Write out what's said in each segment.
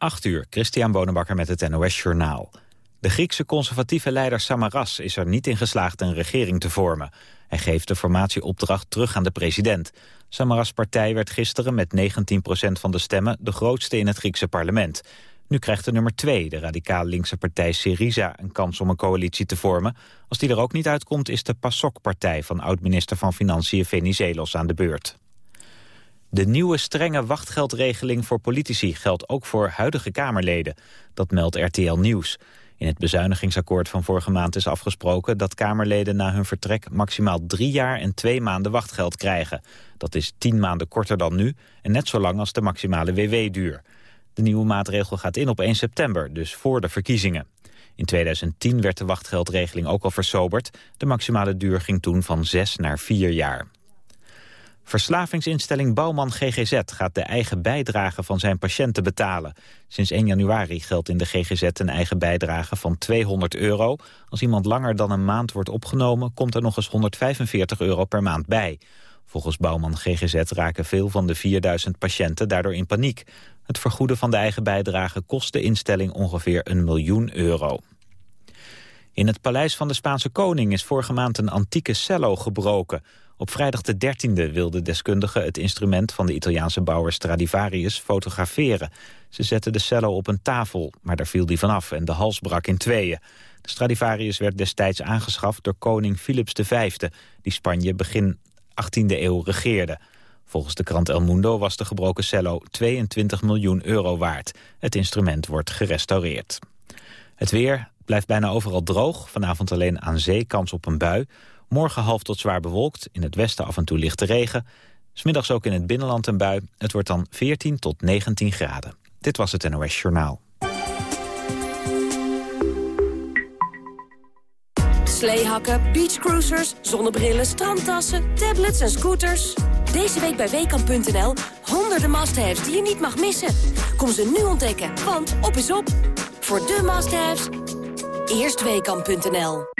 8 uur, Christian Bonenbakker met het NOS Journaal. De Griekse conservatieve leider Samaras is er niet in geslaagd een regering te vormen. Hij geeft de formatieopdracht terug aan de president. Samaras' partij werd gisteren met 19% van de stemmen de grootste in het Griekse parlement. Nu krijgt de nummer 2, de radicaal linkse partij Syriza, een kans om een coalitie te vormen. Als die er ook niet uitkomt is de PASOK-partij van oud-minister van Financiën Venizelos aan de beurt. De nieuwe strenge wachtgeldregeling voor politici geldt ook voor huidige Kamerleden. Dat meldt RTL Nieuws. In het bezuinigingsakkoord van vorige maand is afgesproken dat Kamerleden na hun vertrek maximaal drie jaar en twee maanden wachtgeld krijgen. Dat is tien maanden korter dan nu en net zo lang als de maximale WW-duur. De nieuwe maatregel gaat in op 1 september, dus voor de verkiezingen. In 2010 werd de wachtgeldregeling ook al versoberd. De maximale duur ging toen van zes naar vier jaar. Verslavingsinstelling Bouwman GGZ gaat de eigen bijdrage van zijn patiënten betalen. Sinds 1 januari geldt in de GGZ een eigen bijdrage van 200 euro. Als iemand langer dan een maand wordt opgenomen, komt er nog eens 145 euro per maand bij. Volgens Bouwman GGZ raken veel van de 4000 patiënten daardoor in paniek. Het vergoeden van de eigen bijdrage kost de instelling ongeveer een miljoen euro. In het paleis van de Spaanse koning is vorige maand een antieke cello gebroken. Op vrijdag de 13e wilde deskundigen het instrument van de Italiaanse bouwer Stradivarius fotograferen. Ze zetten de cello op een tafel, maar daar viel die vanaf en de hals brak in tweeën. De Stradivarius werd destijds aangeschaft door koning Philips V, die Spanje begin 18e eeuw regeerde. Volgens de krant El Mundo was de gebroken cello 22 miljoen euro waard. Het instrument wordt gerestaureerd. Het weer blijft bijna overal droog. Vanavond alleen aan zee kans op een bui. Morgen half tot zwaar bewolkt. In het westen af en toe lichte regen. Smiddags ook in het binnenland een bui. Het wordt dan 14 tot 19 graden. Dit was het NOS Journaal. Sleehakken, beachcruisers, zonnebrillen, strandtassen, tablets en scooters. Deze week bij Weekamp.nl honderden must-haves die je niet mag missen. Kom ze nu ontdekken, want op is op. Voor de must-haves, eerst Weekamp.nl.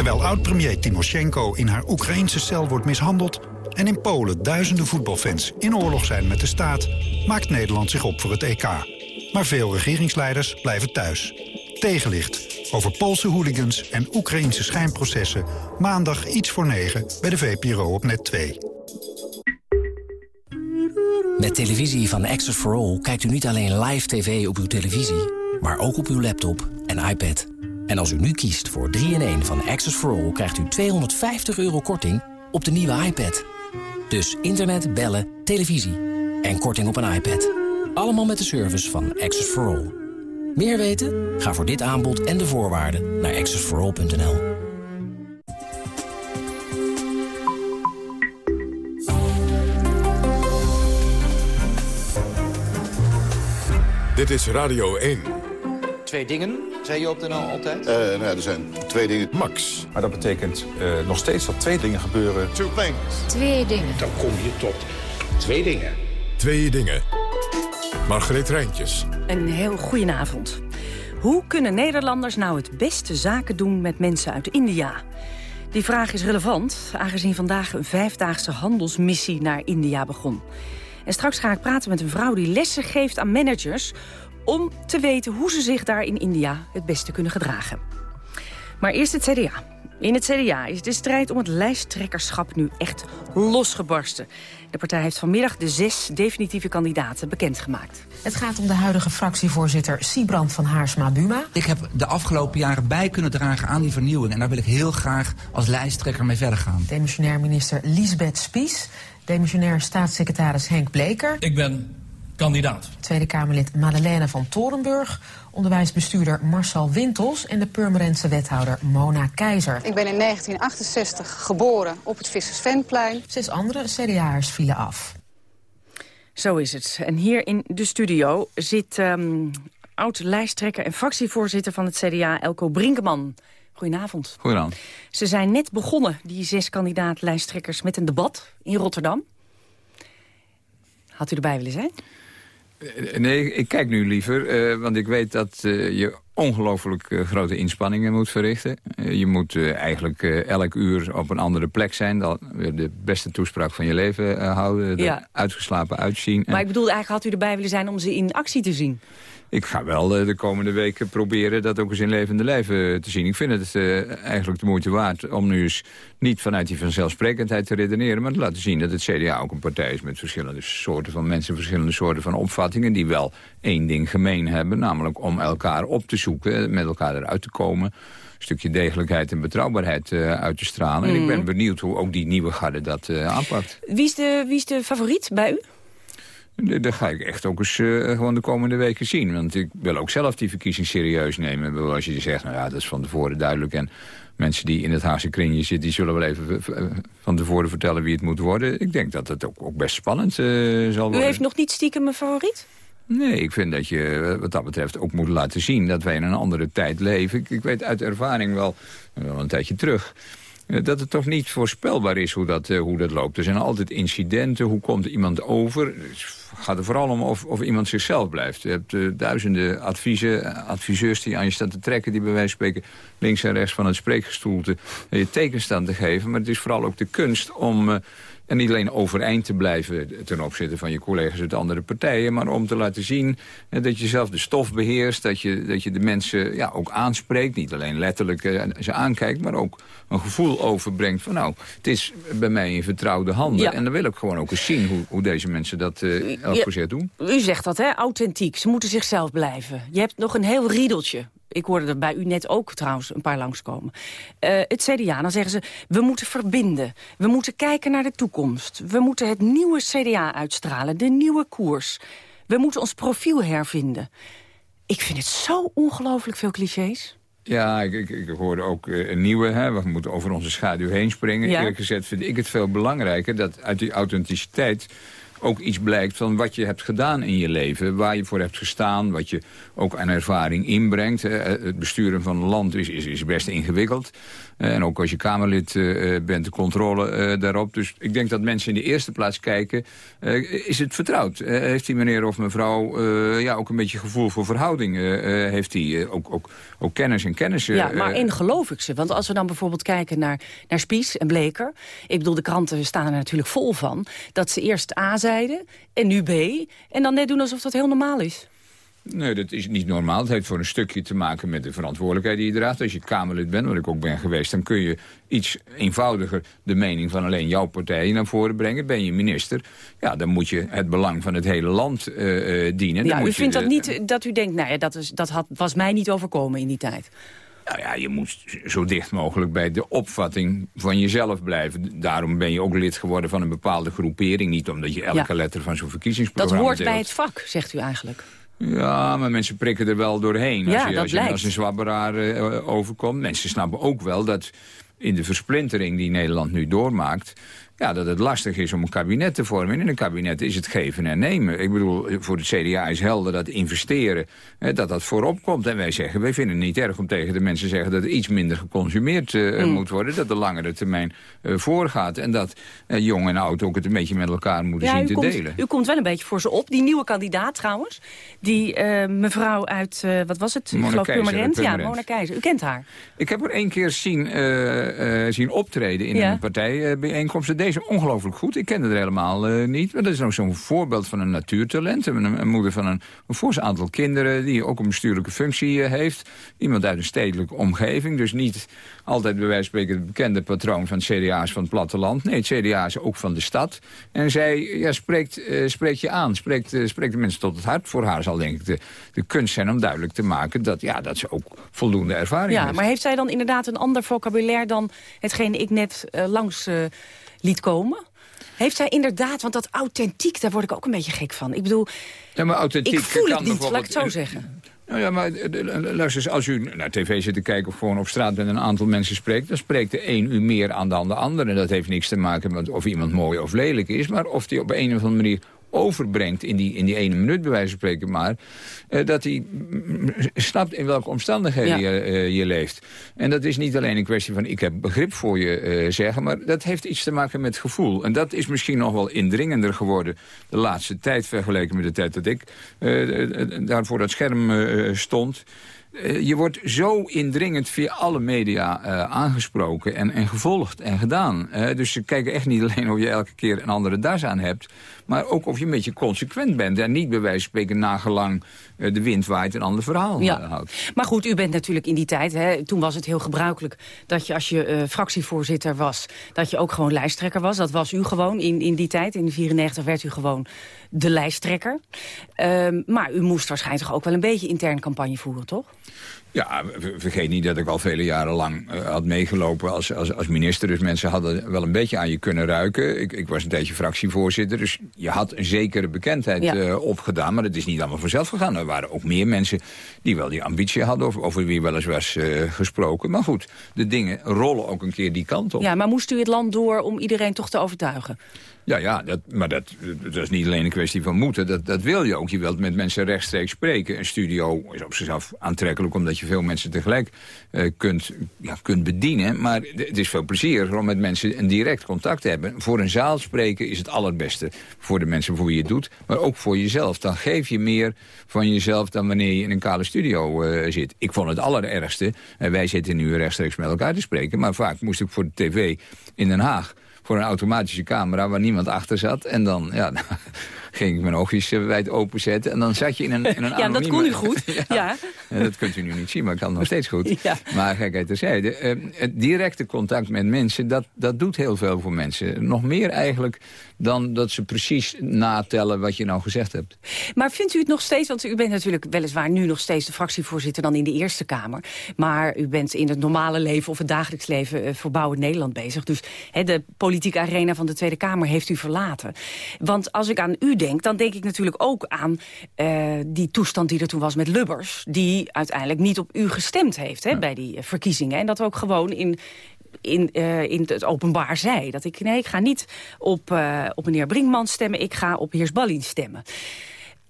Terwijl oud-premier Timoshenko in haar Oekraïnse cel wordt mishandeld... en in Polen duizenden voetbalfans in oorlog zijn met de staat... maakt Nederland zich op voor het EK. Maar veel regeringsleiders blijven thuis. Tegenlicht over Poolse hooligans en Oekraïnse schijnprocessen... maandag iets voor negen bij de VPRO op net 2. Met televisie van Access for All kijkt u niet alleen live tv op uw televisie... maar ook op uw laptop en iPad... En als u nu kiest voor 3-in-1 van Access for All... krijgt u 250 euro korting op de nieuwe iPad. Dus internet, bellen, televisie en korting op een iPad. Allemaal met de service van Access for All. Meer weten? Ga voor dit aanbod en de voorwaarden naar accessforall.nl. Dit is Radio 1. Twee dingen, zei je op de NL altijd? Uh, nou, er zijn twee dingen. Max. Maar dat betekent uh, nog steeds dat twee dingen gebeuren. Two things. Twee dingen. Dan kom je tot twee dingen. Twee dingen. Margreet Rijntjes. Een heel goedenavond. Hoe kunnen Nederlanders nou het beste zaken doen met mensen uit India? Die vraag is relevant, aangezien vandaag een vijfdaagse handelsmissie naar India begon. En straks ga ik praten met een vrouw die lessen geeft aan managers om te weten hoe ze zich daar in India het beste kunnen gedragen. Maar eerst het CDA. In het CDA is de strijd om het lijsttrekkerschap nu echt losgebarsten. De partij heeft vanmiddag de zes definitieve kandidaten bekendgemaakt. Het gaat om de huidige fractievoorzitter Siebrand van Haarsma-Buma. Ik heb de afgelopen jaren bij kunnen dragen aan die vernieuwing... en daar wil ik heel graag als lijsttrekker mee verder gaan. Demissionair minister Liesbeth Spies. Demissionair staatssecretaris Henk Bleker. Ik ben kandidaat. Tweede Kamerlid Madeleine van Torenburg, onderwijsbestuurder Marcel Wintels en de Purmerendse wethouder Mona Keizer. Ik ben in 1968 geboren op het Vissersvenplein. Zes andere CDA'ers vielen af. Zo is het. En hier in de studio zit um, oud-lijsttrekker en fractievoorzitter van het CDA, Elko Brinkman. Goedenavond. Goedenavond. Ze zijn net begonnen, die zes kandidaat-lijsttrekkers, met een debat in Rotterdam. Had u erbij willen zijn? Eh, nee, ik kijk nu liever, uh, want ik weet dat uh, je ongelooflijk grote inspanningen moet verrichten. je moet eigenlijk elk uur op een andere plek zijn. Dan de beste toespraak van je leven houden. Ja. Uitgeslapen uitzien. Maar ik bedoel, eigenlijk had u erbij willen zijn om ze in actie te zien. Ik ga wel eh, de komende weken proberen dat ook eens in levende lijven te zien. Ik vind het uh, eigenlijk de moeite waard om nu eens niet vanuit die vanzelfsprekendheid te redeneren... maar te laten zien dat het CDA ook een partij is met verschillende soorten van mensen... verschillende soorten van opvattingen die wel één ding gemeen hebben... namelijk om elkaar op te zoeken, met elkaar eruit te komen een stukje degelijkheid en betrouwbaarheid uh, uit te stralen. En ik ben mhm. benieuwd hoe ook die nieuwe garde dat uh, aanpakt. Wie is, de, wie is de favoriet bij u? Dat ga ik echt ook eens uh, gewoon de komende weken zien. Want ik wil ook zelf die verkiezing serieus nemen. Als je zegt, nou ja, dat is van tevoren duidelijk. En mensen die in het Haagse kringje zitten... die zullen wel even van tevoren vertellen wie het moet worden. Ik denk dat het ook, ook best spannend uh, zal worden. U heeft nog niet stiekem een favoriet? Nee, ik vind dat je eh, wat dat betreft ook moet laten zien... dat wij in een andere tijd leven. Ik, ik weet uit ervaring wel, wel een tijdje terug eh, dat het toch niet voorspelbaar is hoe dat, hoe dat loopt. Er zijn altijd incidenten, hoe komt iemand over? Het gaat er vooral om of, of iemand zichzelf blijft. Je hebt uh, duizenden adviezen, adviseurs die aan je staan te trekken... die bij wijze van spreken links en rechts van het spreekgestoelte je tekens staan te geven. Maar het is vooral ook de kunst om en niet alleen overeind te blijven ten opzichte van je collega's uit andere partijen... maar om te laten zien dat je zelf de stof beheerst... dat je, dat je de mensen ja, ook aanspreekt, niet alleen letterlijk uh, ze aankijkt... maar ook een gevoel overbrengt van nou, het is bij mij in vertrouwde handen. En dan wil ik gewoon ook eens zien hoe, hoe deze mensen dat uh, elk ja, doen. U zegt dat, hè? Authentiek. Ze moeten zichzelf blijven. Je hebt nog een heel riedeltje ik hoorde er bij u net ook trouwens een paar langskomen. Uh, het CDA, dan zeggen ze, we moeten verbinden. We moeten kijken naar de toekomst. We moeten het nieuwe CDA uitstralen, de nieuwe koers. We moeten ons profiel hervinden. Ik vind het zo ongelooflijk veel clichés. Ja, ik, ik, ik hoorde ook uh, een nieuwe. Hè. We moeten over onze schaduw heen springen. Ja. Eerlijk gezegd vind ik het veel belangrijker dat uit die authenticiteit ook iets blijkt van wat je hebt gedaan in je leven. Waar je voor hebt gestaan, wat je ook aan ervaring inbrengt. Het besturen van een land is, is, is best ingewikkeld. Eh, en ook als je Kamerlid eh, eh, bent, de controle daarop. Dus ik denk dat mensen in de eerste plaats kijken... is het vertrouwd? heeft die meneer of mevrouw ja, ook een beetje gevoel voor verhoudingen? heeft hij ook, ook, ook kennis en kennis? ja, maar in geloof ik ze. Want als we dan bijvoorbeeld kijken naar, naar Spies en Bleker... ik bedoel, de kranten staan er natuurlijk vol van... dat ze eerst A zeiden en nu B... en dan net doen alsof dat heel normaal is. Nee, dat is niet normaal. Het heeft voor een stukje te maken met de verantwoordelijkheid die je draagt. Als je Kamerlid bent, wat ik ook ben geweest... dan kun je iets eenvoudiger de mening van alleen jouw partij naar voren brengen. Ben je minister, ja, dan moet je het belang van het hele land uh, uh, dienen. Ja, dan u vindt dat niet dat u denkt, nou ja, dat, is, dat had, was mij niet overkomen in die tijd? Nou ja, je moet zo dicht mogelijk bij de opvatting van jezelf blijven. Daarom ben je ook lid geworden van een bepaalde groepering. Niet omdat je elke letter van zo'n verkiezingsprogramma Dat hoort deelt. bij het vak, zegt u eigenlijk. Ja, maar mensen prikken er wel doorheen. Ja, als je, als, je, als een zwabberaar uh, overkomt. Mensen snappen ook wel dat in de versplintering die Nederland nu doormaakt ja, dat het lastig is om een kabinet te vormen. En in een kabinet is het geven en nemen. Ik bedoel, voor het CDA is helder dat investeren, hè, dat dat voorop komt. En wij zeggen, wij vinden het niet erg om tegen de mensen te zeggen... dat er iets minder geconsumeerd uh, moet worden. Dat de langere termijn uh, voorgaat. En dat uh, jong en oud ook het een beetje met elkaar moeten zien te delen. U komt wel een beetje voor ze op. Die nieuwe kandidaat trouwens. Die mevrouw uit, wat was het? Mona geloof Keizer, Ja, Mona Keizer. U kent haar. Ik heb er één keer zien, zien optreden in een partijbijeenkomst is ongelooflijk goed. Ik kende het helemaal uh, niet. Maar dat is nou zo'n voorbeeld van een natuurtalent. Een, een moeder van een, een fors aantal kinderen... die ook een bestuurlijke functie uh, heeft. Iemand uit een stedelijke omgeving. Dus niet altijd bij wijze van spreken het bekende patroon van CDA's van het platteland. Nee, het CDA is ook van de stad. En zij ja, spreekt, uh, spreekt je aan, spreekt, spreekt de mensen tot het hart. Voor haar zal denk ik de, de kunst zijn om duidelijk te maken... dat, ja, dat ze ook voldoende ervaring ja, heeft. Maar heeft zij dan inderdaad een ander vocabulaire dan hetgene ik net langs liet komen? Heeft zij inderdaad, want dat authentiek, daar word ik ook een beetje gek van. Ik bedoel, ja, maar authentiek ik voel het niet, laat ik het zo zeggen. Nou ja, maar eh, luister eens, als u naar tv zit te kijken... of gewoon op straat met een aantal mensen spreekt... dan spreekt de een u meer aan dan de ander. En dat heeft niks te maken met of iemand mooi of lelijk is... maar of die op een of andere manier overbrengt in die, in die ene minuut, bij wijze van spreken maar... eh, dat hij snapt in welke omstandigheden Ja. je, eh, je leeft. En dat is niet alleen een kwestie van ik heb begrip voor je eh, zeggen... maar dat heeft iets te maken met gevoel. En dat is misschien nog wel indringender geworden de laatste tijd... vergeleken met de tijd dat ik daar voor dat scherm stond... Eh, je wordt zo indringend via alle media eh, aangesproken en, en gevolgd en gedaan. Eh, dus ze kijken echt niet alleen of je elke keer een andere das aan hebt... maar ook of je een beetje consequent bent... en niet bij wijze van spreken nagelang de wind waait een ander verhaal Ja. houdt. Maar goed, u bent natuurlijk in die tijd, hè, toen was het heel gebruikelijk... dat je als je fractievoorzitter was, dat je ook gewoon lijsttrekker was. Dat was u gewoon in, in die tijd. In 94 werd u gewoon de lijsttrekker. Ehm, maar u moest waarschijnlijk ook wel een beetje intern campagne voeren, toch? Ja, ver- vergeet niet dat ik al vele jaren lang eh, had meegelopen als, als, als minister. Dus mensen hadden wel een beetje aan je kunnen ruiken. Ik, ik was een tijdje fractievoorzitter, dus je had een zekere bekendheid Ja. eh, opgedaan. Maar dat is niet allemaal vanzelf gegaan. Er waren ook meer mensen die wel die ambitie hadden, over, over wie wel eens was eh, gesproken. Maar goed, de dingen rollen ook een keer die kant op. Ja, maar moest u het land door om iedereen toch te overtuigen? Ja, ja maar dat, dat is niet alleen een kwestie van moeten. Dat, dat wil je ook. Je wilt met mensen rechtstreeks spreken. Een studio is op zichzelf aantrekkelijk... omdat je veel mensen tegelijk eh, kunt, ja, kunt bedienen. Maar het is veel plezier om met mensen een direct contact te hebben. Voor een zaal spreken is het allerbeste. Voor de mensen voor wie je het doet. Maar ook voor jezelf. Dan geef je meer van jezelf dan wanneer je in een kale studio eh, zit. Ik vond het allerergste. wij zitten nu rechtstreeks met elkaar te spreken. Maar vaak moest ik voor de tv in Den Haag voor een automatische camera waar niemand achter zat. En dan, ja, dan ging ik mijn oogjes eh, wijd openzetten. En dan zat je in een, in een Ja, dat kon u goed. ja. Ja, dat kunt u nu niet zien, maar ik kan het nog steeds goed. Ja. Maar gekheid terzijde. eh, het directe contact met mensen, dat, dat doet heel veel voor mensen. Nog meer eigenlijk dan dat ze precies natellen wat je nou gezegd hebt. Maar vindt u het nog steeds, want u bent natuurlijk weliswaar nu nog steeds de fractievoorzitter dan in de Eerste Kamer. Maar u bent in het normale leven of het dagelijks leven eh, voor Bouwen Nederland bezig. Dus de politieke arena van de Tweede Kamer heeft u verlaten. Want als ik aan u denk, dan denk ik natuurlijk ook aan eh, die toestand die er toen was met Lubbers. Die uiteindelijk niet op u gestemd heeft bij die eh, verkiezingen. En dat ook gewoon in in, eh, in het openbaar zei. Dat ik, nee, ik ga niet op, eh, op meneer Brinkman stemmen, ik ga op heer Ballin stemmen.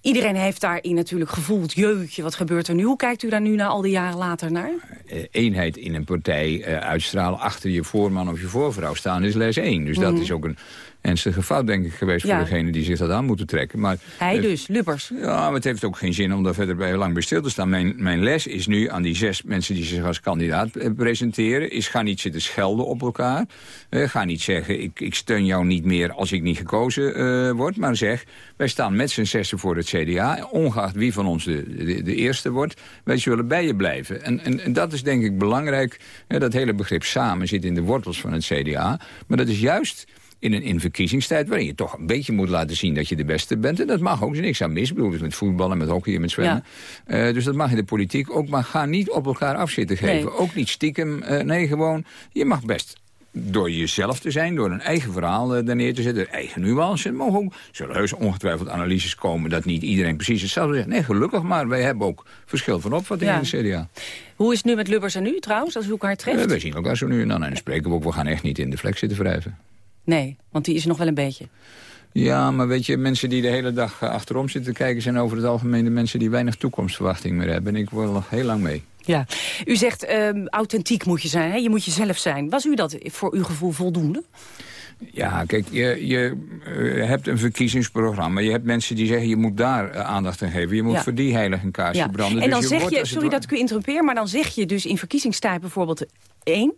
Iedereen heeft daarin natuurlijk gevoeld, jeutje, wat gebeurt er nu? Hoe kijkt u daar nu na al die jaren later naar? eh, eenheid in een partij eh, uitstralen achter je voorman of je voorvrouw staan is les 1. Dus dat Mhm. is ook een ernstige fout, denk ik, geweest Ja. voor degene die zich dat aan moeten trekken. Maar, Hij dus, Lubbers. Ja, maar het heeft ook geen zin om daar verder bij lang bij stil te staan. Mijn, mijn les is nu aan die zes mensen die zich als kandidaat eh, presenteren... is ga niet zitten schelden op elkaar. Eh, ga niet zeggen, ik, ik steun jou niet meer als ik niet gekozen eh, word. Maar zeg, wij staan met z'n zessen voor het CDA. Ongeacht wie van ons de, de, de eerste wordt. Wij zullen bij je blijven. En, en, en dat is denk ik belangrijk. Dat hele begrip samen zit in de wortels van het CDA. Maar dat is juist in een in verkiezingstijd... waarin je toch een beetje moet laten zien dat je de beste bent. En dat mag ook, er is niks aan mis. Ik bedoel, dus met voetballen, met hockey en met zwemmen. Eh, dus dat mag in de politiek ook. Maar ga niet op elkaar afzitten geven. Nee. Ook niet stiekem. eh, nee, gewoon, je mag best door jezelf te zijn, door een eigen verhaal eh, daar neer te zetten, eigen nuance. Er mogen ook, zullen heus ongetwijfeld analyses komen dat niet iedereen precies hetzelfde zegt. Nee, gelukkig maar. Wij hebben ook verschil van opvatting Ja. in de CDA. Hoe is het nu met Lubbers en u trouwens, als u elkaar treft? Eh, wij zien elkaar zo nu en dan en spreken we ook. We gaan echt niet in de vlek zitten wrijven. Nee, want die is er nog wel een beetje. Ja, maar weet je, mensen die de hele dag eh, achterom zitten kijken... zijn over het algemeen de mensen die weinig toekomstverwachting meer hebben. En ik wil nog heel lang mee. Ja. U zegt, ehm, authentiek moet je zijn, hè? je moet jezelf zijn. Was u dat voor uw gevoel voldoende? Ja, kijk, je, je eh, hebt een verkiezingsprogramma. Je hebt mensen die zeggen, je moet daar eh, aandacht aan geven. Je moet Ja. voor die heilige een kaarsje Ja. branden. En dan Dus zeg wordt je, sorry dat ik u interrumpeer, maar dan zeg je dus in verkiezingstijd bijvoorbeeld één.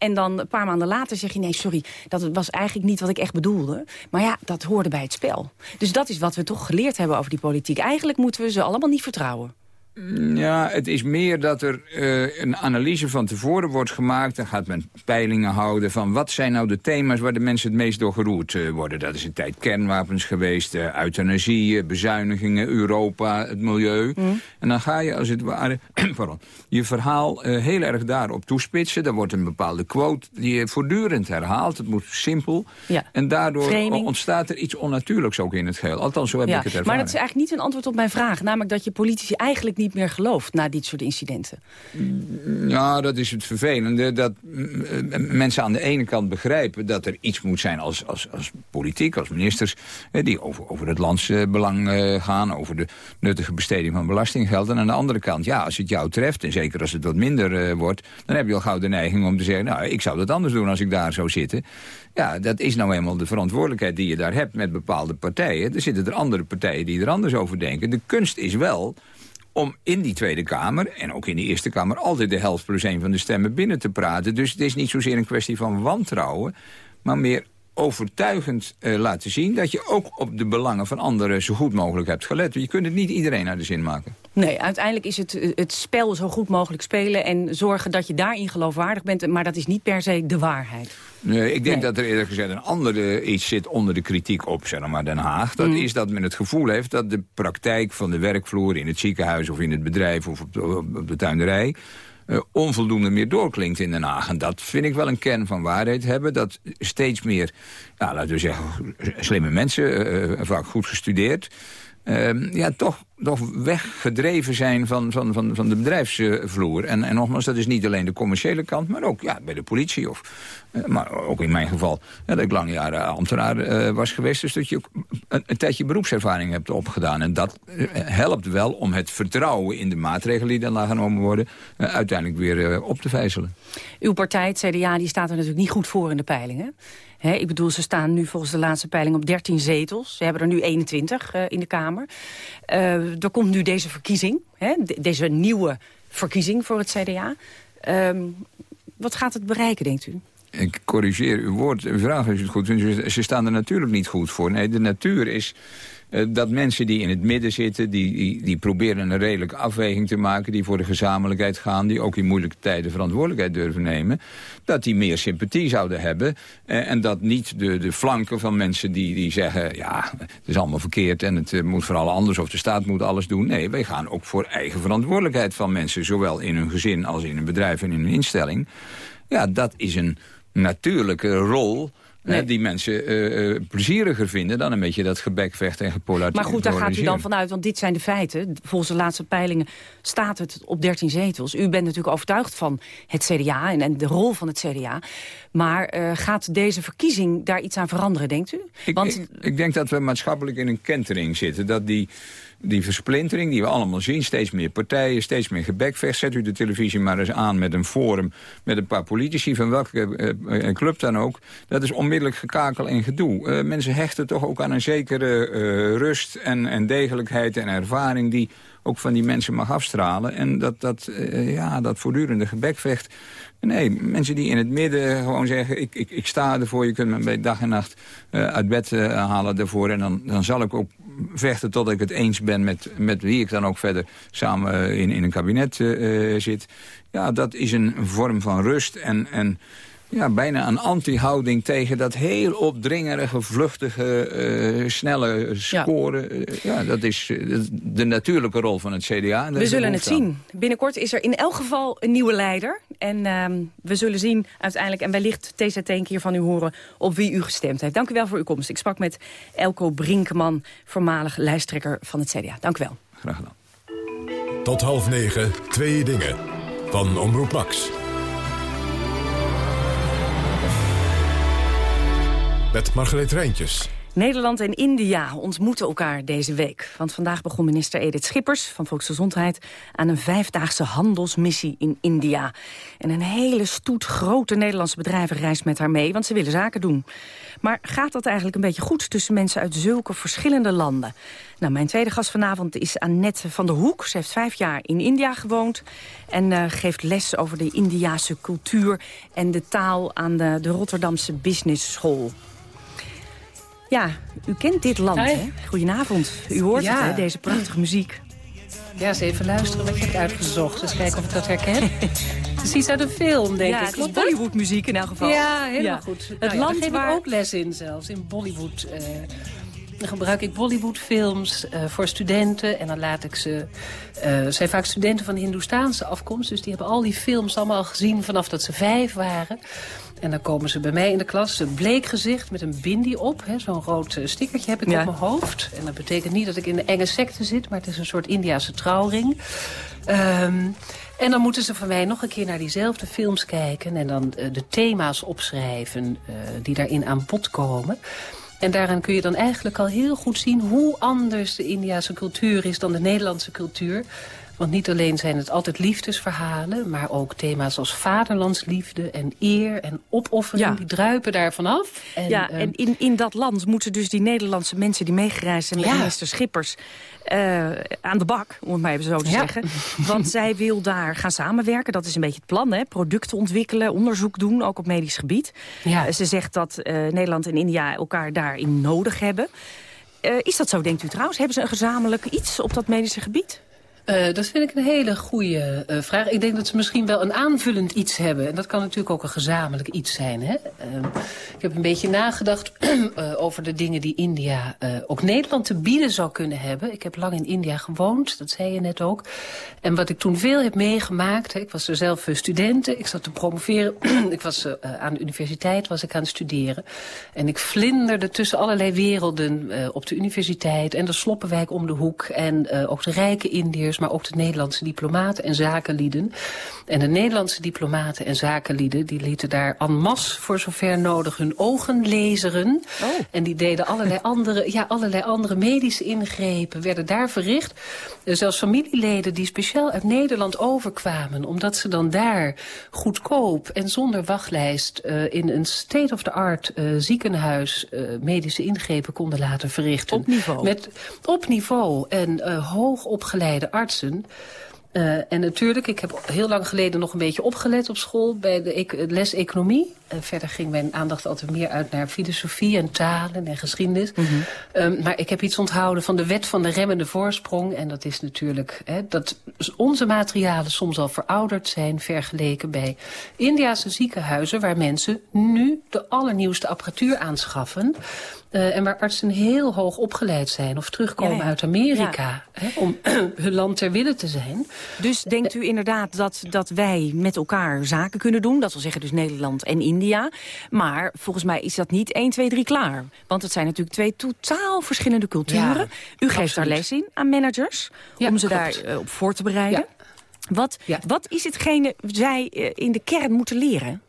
En dan een paar maanden later zeg je, nee, sorry, dat was eigenlijk niet wat ik echt bedoelde. Maar ja, dat hoorde bij het spel. Dus dat is wat we toch geleerd hebben over die politiek. Eigenlijk moeten we ze allemaal niet vertrouwen. Ja, het is meer dat er eh, een analyse van tevoren wordt gemaakt. Dan gaat men peilingen houden van wat zijn nou de thema's waar de mensen het meest door geroerd eh, worden. Dat is een tijd kernwapens geweest, eh, euthanasie, bezuinigingen, Europa, het milieu. En dan ga je als het ware pardon, je verhaal heel erg daarop toespitsen. Er wordt een bepaalde quote die je voortdurend herhaalt. Het moet simpel. Ja. En daardoor Framing. ontstaat er iets onnatuurlijks ook in het geheel. Althans, zo heb ik het ervaren. maar dat is eigenlijk niet een antwoord op mijn vraag. Namelijk dat je politici eigenlijk niet meer gelooft na dit soort incidenten. Ja, dat is het vervelende. Dat mensen aan de ene kant begrijpen dat er iets moet zijn als, als, als politiek, als ministers... die over, over het landsbelang gaan, over de nuttige besteding van belastinggeld. En aan de andere kant, ja, als het jou treft, en zeker als het wat minder wordt... dan heb je al gauw de neiging om te zeggen, nou, ik zou dat anders doen als ik daar zou zitten. Ja, dat is nou eenmaal de verantwoordelijkheid die je daar hebt met bepaalde partijen. Er zitten er andere partijen die er anders over denken. De kunst is wel om in die Tweede Kamer en ook in de Eerste Kamer... altijd de helft plus één van de stemmen binnen te praten. Dus het is niet zozeer een kwestie van wantrouwen... maar meer overtuigend uh, laten zien... dat je ook op de belangen van anderen zo goed mogelijk hebt gelet. Je kunt het niet iedereen naar de zin maken. Nee, uiteindelijk is het eh, het spel zo goed mogelijk spelen... en zorgen dat je daarin geloofwaardig bent. Maar dat is niet per se de waarheid. Nee, ik denk dat er eerder gezegd een andere iets zit onder de kritiek op zeg maar, Den Haag. Dat mm. is dat men het gevoel heeft dat de praktijk van de werkvloer... in het ziekenhuis of in het bedrijf of op de, op de tuinderij uh, onvoldoende meer doorklinkt in Den Haag. En dat vind ik wel een kern van waarheid hebben. Dat steeds meer, ja, laten we zeggen, slimme mensen, uh, vaak goed gestudeerd... Uh, ja, toch toch weggedreven zijn van, van, van, van de bedrijfsvloer. En, en nogmaals, dat is niet alleen de commerciële kant... maar ook ja, bij de politie. Of, uh, maar ook in mijn geval ja, dat ik lang jaren ambtenaar uh, was geweest... dus dat je ook een, een, tijdje beroepservaring hebt opgedaan. En dat helpt wel om het vertrouwen in de maatregelen... die dan genomen worden, uiteindelijk weer op te vijzelen. Uw partij, het CDA, die staat er natuurlijk niet goed voor in de peilingen. He, ik bedoel, ze staan nu volgens de laatste peiling op 13 zetels. Ze hebben er nu 21 uh, in de Kamer. Uh, er komt nu deze verkiezing, de, deze nieuwe verkiezing voor het CDA. Um, wat gaat het bereiken, denkt u? Ik corrigeer uw woord. Uw vraag is het goed. Ze staan er natuurlijk niet goed voor. Nee, de natuur is dat mensen die in het midden zitten... Die, die, proberen een redelijke afweging te maken... die voor de gezamenlijkheid gaan... die ook in moeilijke tijden verantwoordelijkheid durven nemen... dat die meer sympathie zouden hebben. Uh, en dat niet de, de flanken van mensen die, die zeggen... ja, het is allemaal verkeerd en het uh, moet vooral anders... of de staat moet alles doen. Nee, wij gaan ook voor eigen verantwoordelijkheid van mensen... zowel in hun gezin als in een bedrijf en in een instelling. Ja, dat is een natuurlijke rol Nee. die mensen uh, uh, plezieriger vinden dan een beetje dat gebekvecht en gepolariseerd. Maar goed, daar gaat u dan vanuit, want dit zijn de feiten. Volgens de laatste peilingen staat het op 13 zetels. U bent natuurlijk overtuigd van het CDA en, en de rol van het CDA. Maar uh, gaat deze verkiezing daar iets aan veranderen, denkt u? Ik, want... ik, ik denk dat we maatschappelijk in een kentering zitten. Dat die die versplintering die we allemaal zien. Steeds meer partijen, steeds meer gebekvecht. Zet u de televisie maar eens aan met een forum... met een paar politici van welke uh, club dan ook. Dat is onmiddellijk gekakel en gedoe. Uh, mensen hechten toch ook aan een zekere rust en, en degelijkheid en ervaring... die ook van die mensen mag afstralen. En dat, dat, ja, dat voortdurende gebekvecht... Nee, mensen die in het midden gewoon zeggen... ik, ik, ik sta ervoor, je kunt me bij dag en nacht uh, uit bed uh, halen daarvoor... en dan, dan zal ik ook vechten tot ik het eens ben met, met wie ik dan ook verder samen in, in een kabinet uh, zit. Ja, dat is een vorm van rust en... en ja, bijna een anti-houding tegen dat heel opdringerige, vluchtige, uh, snelle scoren. Ja. ja, dat is de natuurlijke rol van het CDA. We zullen het zien. Binnenkort is er in elk geval een nieuwe leider. En uh, we zullen zien uiteindelijk, en wellicht TZT een keer van u horen... op wie u gestemd heeft. Dank u wel voor uw komst. Ik sprak met Elko Brinkman, voormalig lijsttrekker van het CDA. Dank u wel. Graag gedaan. Tot half negen, twee dingen. Van Omroep Max. Met Margreet Rijntjes. Nederland en India ontmoeten elkaar deze week. Want vandaag begon minister Edith Schippers van Volksgezondheid... aan een vijfdaagse handelsmissie in India. En een hele stoet grote Nederlandse bedrijven reist met haar mee... want ze willen zaken doen. Maar gaat dat eigenlijk een beetje goed tussen mensen uit zulke verschillende landen? Nou, mijn tweede gast vanavond is Annette van der Hoek. Ze heeft vijf jaar in India gewoond en uh, geeft les over de Indiase cultuur... en de taal aan de, de Rotterdamse Business School. Ja, u kent dit land, hè? Goedenavond. U hoort het, hè, deze prachtige muziek. Ja, eens even luisteren wat je hebt uitgezocht. Dus kijken of ik dat herken. het is iets uit een film, denk ja, ik. het is Bollywood-muziek in elk geval. Ja, helemaal goed. Het nou land waar... ik ook les in zelfs, in Bollywood... Uh, Dan gebruik ik Bollywoodfilms uh, voor studenten. En dan laat ik ze... Uh, zijn vaak studenten van Hindoestaanse afkomst. Dus die hebben al die films allemaal gezien vanaf dat ze vijf waren. En dan komen ze bij mij in de klas, een bleek gezicht met een bindi op. Zo'n rood uh, stickertje heb ik op mijn hoofd. En dat betekent niet dat ik in de enge secte zit, maar het is een soort Indiase trouwring. Um, en dan moeten ze van mij nog een keer naar diezelfde films kijken... en dan uh, de thema's opschrijven uh, die daarin aan bod komen. En daaraan kun je dan eigenlijk al heel goed zien... hoe anders de Indiase cultuur is dan de Nederlandse cultuur. Want niet alleen zijn het altijd liefdesverhalen... maar ook thema's als vaderlandsliefde en eer en opoffering... die druipen daar vanaf. En, ja, uh, en in, in dat land moeten dus die Nederlandse mensen... die meegereisd zijn met ja. minister Schippers... Uh, aan de bak, om het maar even zo te ja. zeggen. Want zij wil daar gaan samenwerken. Dat is een beetje het plan, hè? Producten ontwikkelen, onderzoek doen, ook op medisch gebied. Ja. Uh, ze zegt dat uh, Nederland en India elkaar daarin nodig hebben. is dat zo, denkt u trouwens? Hebben ze een gezamenlijk iets op dat medische gebied? Uh, dat vind ik een hele goede uh, vraag. Ik denk dat ze misschien wel een aanvullend iets hebben. En dat kan natuurlijk ook een gezamenlijk iets zijn. Hè? Uh, ik heb een beetje nagedacht over de dingen die India ook Nederland te bieden zou kunnen hebben. Ik heb lang in India gewoond, dat zei je net ook. En wat ik toen veel heb meegemaakt, hè, ik was er zelf student, ik zat te promoveren. ik was aan de universiteit, was ik aan het studeren. En ik vlinderde tussen allerlei werelden op de universiteit en de Sloppenwijk om de hoek. En ook de rijke Indiërs maar ook de Nederlandse diplomaten en zakenlieden. En de Nederlandse diplomaten en zakenlieden... die lieten daar en masse voor zover nodig hun ogen laseren. Oh. En die deden allerlei andere, ja, allerlei andere medische ingrepen... werden daar verricht. Er zelfs familieleden die speciaal uit Nederland overkwamen... omdat ze dan daar goedkoop en zonder wachtlijst... Uh, in een state-of-the-art uh, ziekenhuis uh, medische ingrepen konden laten verrichten. Op niveau? Met, op niveau en hoog opgeleide artsen... Uh, en natuurlijk, ik heb heel lang geleden nog een beetje opgelet op school bij de e les economie. Uh, verder ging mijn aandacht altijd meer uit naar filosofie en talen en geschiedenis. Mm -hmm. um, maar ik heb iets onthouden van de wet van de remmende voorsprong. En dat is natuurlijk hè, dat onze materialen soms al verouderd zijn... vergeleken bij Indiase ziekenhuizen waar mensen nu de allernieuwste apparatuur aanschaffen... Uh, en waar artsen heel hoog opgeleid zijn of terugkomen ja, ja. uit Amerika... Ja. Hè, om hun land ter wille te zijn. Dus denkt u inderdaad dat, dat wij met elkaar zaken kunnen doen? Dat wil zeggen dus Nederland en India. Maar volgens mij is dat niet 1, 2, 3 klaar. Want het zijn natuurlijk twee totaal verschillende culturen. u geeft absoluut. daar les in aan managers om ze klopt. daar uh, op voor te bereiden. Wat, wat is hetgene zij uh, in de kern moeten leren?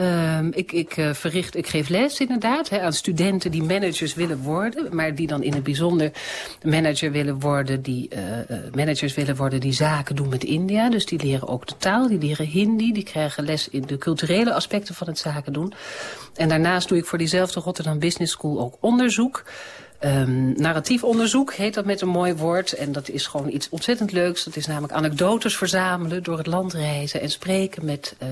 Um, ik, ik, uh, verricht, ik geef les inderdaad aan studenten die managers willen worden. Maar die dan in het bijzonder manager willen worden die, uh, managers willen worden die zaken doen met India. Dus die leren ook de taal, die leren Hindi. Die krijgen les in de culturele aspecten van het zaken doen. En daarnaast doe ik voor diezelfde Rotterdam Business School ook onderzoek. Um, narratief onderzoek heet dat met een mooi woord. En dat is gewoon iets ontzettend leuks. Dat is namelijk anekdotes verzamelen, door het land reizen... en spreken met uh,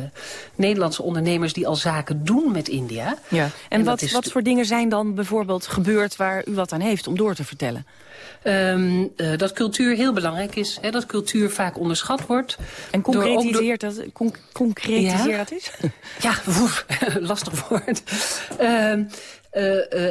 Nederlandse ondernemers die al zaken doen met India. Ja. En, en wat, wat voor dingen zijn dan bijvoorbeeld gebeurd waar u wat aan heeft om door te vertellen? Um, uh, dat cultuur heel belangrijk is. Hè, dat cultuur vaak onderschat wordt. En concretiseert door... dat, con concretiseer ja? dat is? Ja, woef, lastig woord. Um, uh,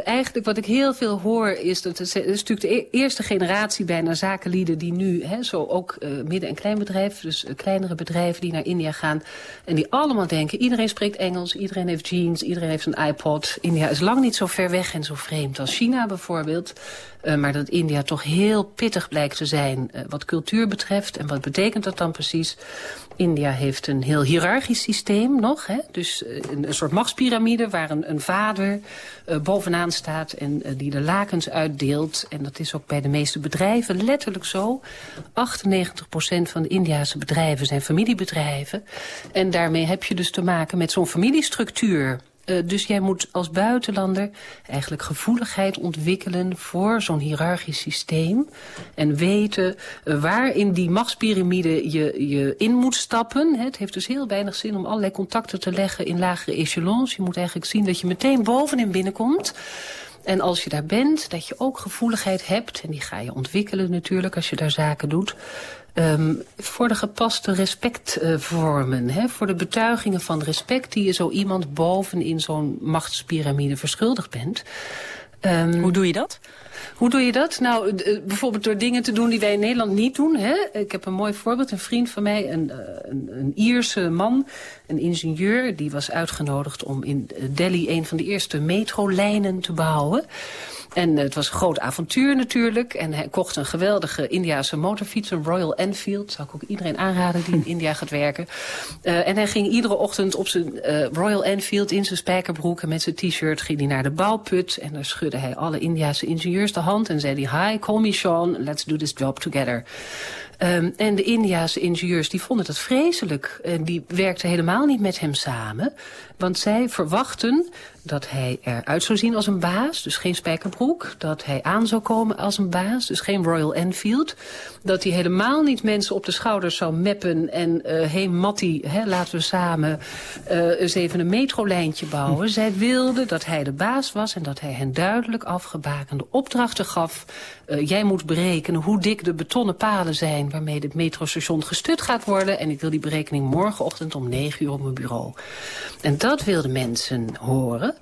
eigenlijk wat ik heel veel hoor is dat het natuurlijk de e eerste generatie bijna zakenlieden die nu hè, zo ook uh, midden- en kleinbedrijven, dus kleinere bedrijven die naar India gaan en die allemaal denken iedereen spreekt Engels, iedereen heeft jeans, iedereen heeft een iPod. India is lang niet zo ver weg en zo vreemd als China bijvoorbeeld. Maar dat India toch heel pittig blijkt te zijn wat cultuur betreft. En wat betekent dat dan precies? India heeft een heel hiërarchisch systeem nog. Hè? Dus uh, een, soort machtspyramide waar een, een vader bovenaan staat en die de lakens uitdeelt. En dat is ook bij de meeste bedrijven letterlijk zo. 98% van de Indiase bedrijven zijn familiebedrijven. En daarmee heb je dus te maken met zo'n familiestructuur... Uh, dus jij moet als buitenlander eigenlijk gevoeligheid ontwikkelen voor zo'n hiërarchisch systeem. En weten uh, waar in die machtspyramide je, je in moet stappen. Het heeft dus heel weinig zin om allerlei contacten te leggen in lagere echelons. Je moet eigenlijk zien dat je meteen bovenin binnenkomt. En als je daar bent, dat je ook gevoeligheid hebt. En die ga je ontwikkelen natuurlijk als je daar zaken doet. Um, voor de gepaste respectvormen. Uh, voor de betuigingen van respect die je zo iemand boven in zo'n machtspyramide verschuldigd bent. Ehm, Hoe doe je dat? Hoe doe je dat? Nou, eh, bijvoorbeeld door dingen te doen die wij in Nederland niet doen. Hè? Ik heb een mooi voorbeeld. Een vriend van mij, een, eh, een, een Ierse man, een ingenieur... die was uitgenodigd om in Delhi een van de eerste metrolijnen te bouwen. En het was een groot avontuur natuurlijk. En hij kocht een geweldige Indiase motorfiets, een Royal Enfield. Zou ik ook iedereen aanraden die in India gaat werken. Uh, en hij ging iedere ochtend op zijn uh, Royal Enfield in zijn spijkerbroek... en met zijn t-shirt ging hij naar de bouwput. En daar schudde hij alle Indiase ingenieurs de hand en zei hij... Hi, call me Sean, let's do this job together. Um, en de Indiase ingenieurs die vonden dat vreselijk. En die werkten helemaal niet met hem samen. Want zij verwachten dat hij eruit zou zien als een baas, dus geen spijkerbroek. Dat hij aan zou komen als een baas, dus geen Royal Enfield. Dat hij helemaal niet mensen op de schouders zou meppen en... hé uh, hey Mattie, hè, laten we samen uh, eens even een metrolijntje bouwen. Zij wilden dat hij de baas was en dat hij hen duidelijk afgebakende opdrachten gaf. Uh, jij moet berekenen hoe dik de betonnen palen zijn... waarmee het metrostation gestut gaat worden. En ik wil die berekening morgenochtend om 9 uur op mijn bureau. En dat wilden mensen horen.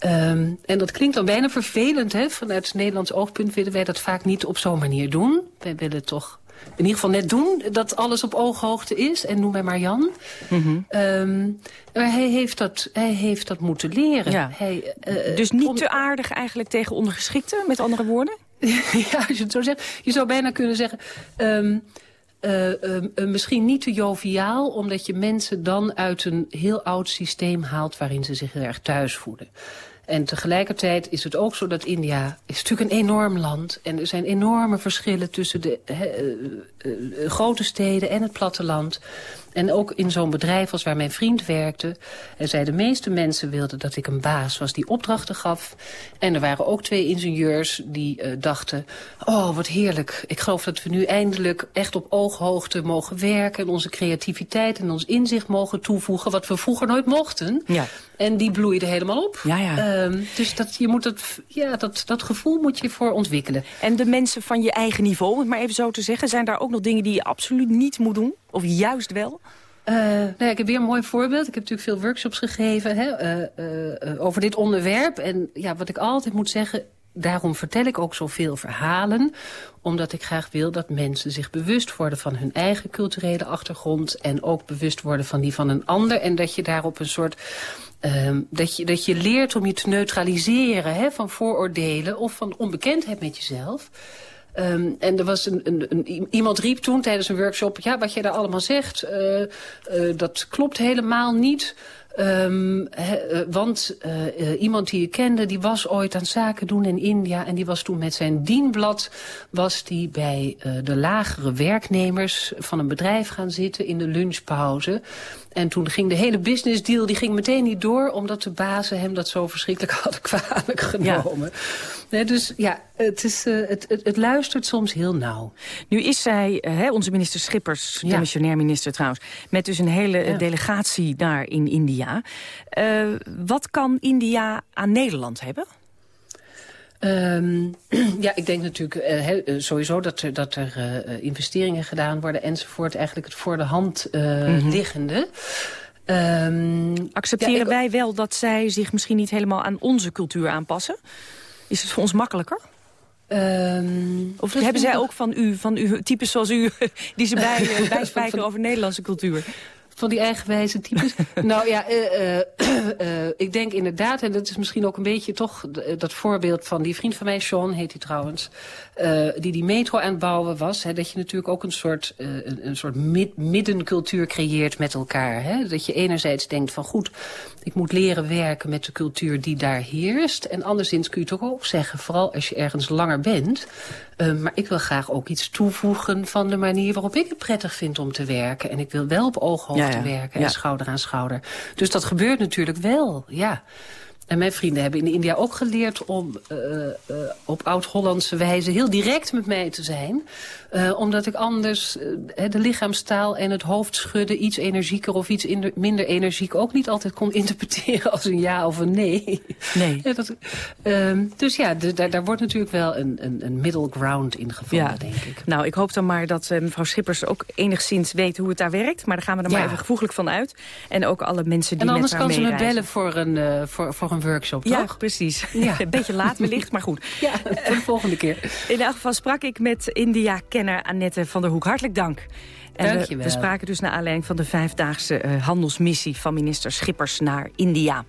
Um, en dat klinkt dan bijna vervelend. Hè? Vanuit het Nederlands oogpunt willen wij dat vaak niet op zo'n manier doen. Wij willen toch in ieder geval net doen dat alles op ooghoogte is. En noem mij maar Jan. Mm -hmm. um, maar hij heeft, dat, hij heeft dat moeten leren. Ja. Hij, uh, dus niet te aardig eigenlijk tegen ondergeschikten, met andere woorden? ja, als je het zo zegt. Je zou bijna kunnen zeggen... Um, Uh, uh, uh, misschien niet te joviaal, omdat je mensen dan uit een heel oud systeem haalt waarin ze zich heel erg thuis voelen. En tegelijkertijd is het ook zo dat India is natuurlijk een enorm land. En er zijn enorme verschillen tussen de he, grote steden en het platteland. En ook in zo'n bedrijf als waar mijn vriend werkte... en zei de meeste mensen wilden dat ik een baas was die opdrachten gaf. En er waren ook twee ingenieurs die uh, dachten... oh, wat heerlijk. Ik geloof dat we nu eindelijk echt op ooghoogte mogen werken... en onze creativiteit en ons inzicht mogen toevoegen... wat we vroeger nooit mochten. Ja. En die bloeide helemaal op. Ja, ja. Um, dus dat, je moet dat, ja, dat, dat gevoel moet je voor ontwikkelen. En de mensen van je eigen niveau, om het maar even zo te zeggen... zijn daar ook nog dingen die je absoluut niet moet doen? Of juist wel? Uh, ik heb weer een mooi voorbeeld. Ik heb natuurlijk veel workshops gegeven hè, uh, uh, over dit onderwerp. En ja, wat ik altijd moet zeggen, daarom vertel ik ook zoveel verhalen. Omdat ik graag wil dat mensen zich bewust worden van hun eigen culturele achtergrond. En ook bewust worden van die van een ander. En dat je daar op een soort... Um, dat, je, dat je leert om je te neutraliseren van vooroordelen of van onbekendheid met jezelf. Um, en er was een, een, een, iemand riep toen tijdens een workshop... ja, wat jij daar allemaal zegt, uh, uh, dat klopt helemaal niet... He, uh, want iemand die ik kende, die was ooit aan zaken doen in India... en die was toen met zijn dienblad was die bij de lagere werknemers van een bedrijf gaan zitten in de lunchpauze. En toen ging de hele business deal die ging meteen niet door... omdat de bazen hem dat zo verschrikkelijk hadden kwalijk genomen. Ja. Nee, dus ja, het, is, uh, het, het, het, luistert soms heel nauw. Nu is zij, uh, onze minister Schippers, ja. demissionair minister trouwens... met dus een hele ja. delegatie daar in India. Uh, wat kan India aan Nederland hebben? Um, ja, ik denk natuurlijk uh, he, sowieso dat er, dat er uh, investeringen gedaan worden enzovoort. Eigenlijk het voor de hand uh, mm -hmm. liggende. Um, Accepteren ja, ik, wij wel dat zij zich misschien niet helemaal aan onze cultuur aanpassen? Is het voor ons makkelijker? Um, of hebben zij ook van u, van u, types zoals u, die ze bij, bijspijkeren over Nederlandse cultuur? Van die eigenwijze types? nou ja, uh, uh, uh, ik denk inderdaad, en dat is misschien ook een beetje toch dat voorbeeld van die vriend van mij, Sean heet hij trouwens, die die metro aan het bouwen was. Hè, dat je natuurlijk ook een soort, een, een, soort mid, middencultuur creëert met elkaar. Hè? Dat je enerzijds denkt van goed, ik moet leren werken met de cultuur die daar heerst. En anderszins kun je toch ook zeggen, vooral als je ergens langer bent... Uh, maar ik wil graag ook iets toevoegen van de manier waarop ik het prettig vind om te werken. En ik wil wel op ooghoogte ja, ja. werken en schouder aan schouder. Dus dat gebeurt natuurlijk wel, ja. En mijn vrienden hebben in India ook geleerd om uh, uh, op oud-Hollandse wijze heel direct met mij te zijn. Uh, omdat ik anders de lichaamstaal en het hoofdschudden iets energieker of iets minder energiek ook niet altijd kon interpreteren als een ja of een nee. Nee. ja, dat, uh, dus ja, daar, daar wordt natuurlijk wel een, een, een middle ground in gevonden, ja. denk ik. Nou, ik hoop dan maar dat mevrouw Schippers ook enigszins weet hoe het daar werkt. Maar daar gaan we er ja. maar even gevoeglijk van uit. En ook alle mensen die met haar En anders kan ze me bellen voor een, voor, voor een workshop, Ja, toch? precies. Ja. Een beetje laat wellicht, maar goed. Ja, voor de volgende keer. In elk geval sprak ik met India-kenner Annette van der Hoek. Hartelijk dank. En we, Dankjewel. we spraken dus naar aanleiding van de vijfdaagse eh, handelsmissie... van minister Schippers naar India.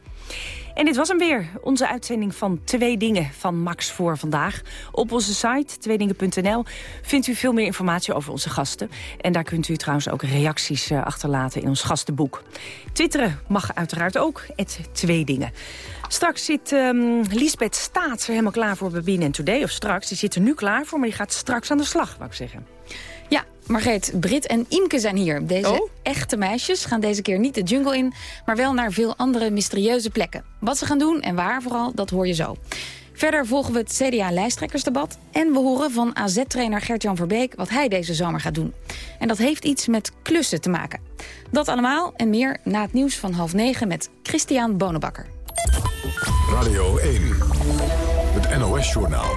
En dit was hem weer, onze uitzending van Twee Dingen van Max voor vandaag. Op onze site, tweedingen.nl, vindt u veel meer informatie over onze gasten. En daar kunt u trouwens ook reacties eh, achterlaten in ons gastenboek. Twitteren mag uiteraard ook, het Twee Dingen. Straks zit ehm Lisbeth Staats er helemaal klaar voor bij BNN Today. Of straks, die zit er nu klaar voor, maar die gaat straks aan de slag, wou ik zeggen. Ja, Margreet, Brit en Imke zijn hier. Deze Oh? echte meisjes gaan deze keer niet de jungle in... maar wel naar veel andere mysterieuze plekken. Wat ze gaan doen en waar vooral, dat hoor je zo. Verder volgen we het CDA-lijsttrekkersdebat... en we horen van AZ-trainer Gert-Jan Verbeek wat hij deze zomer gaat doen. En dat heeft iets met klussen te maken. Dat allemaal en meer na het nieuws van half negen met Christian Bonenbakker. Radio 1. Het NOS-journaal.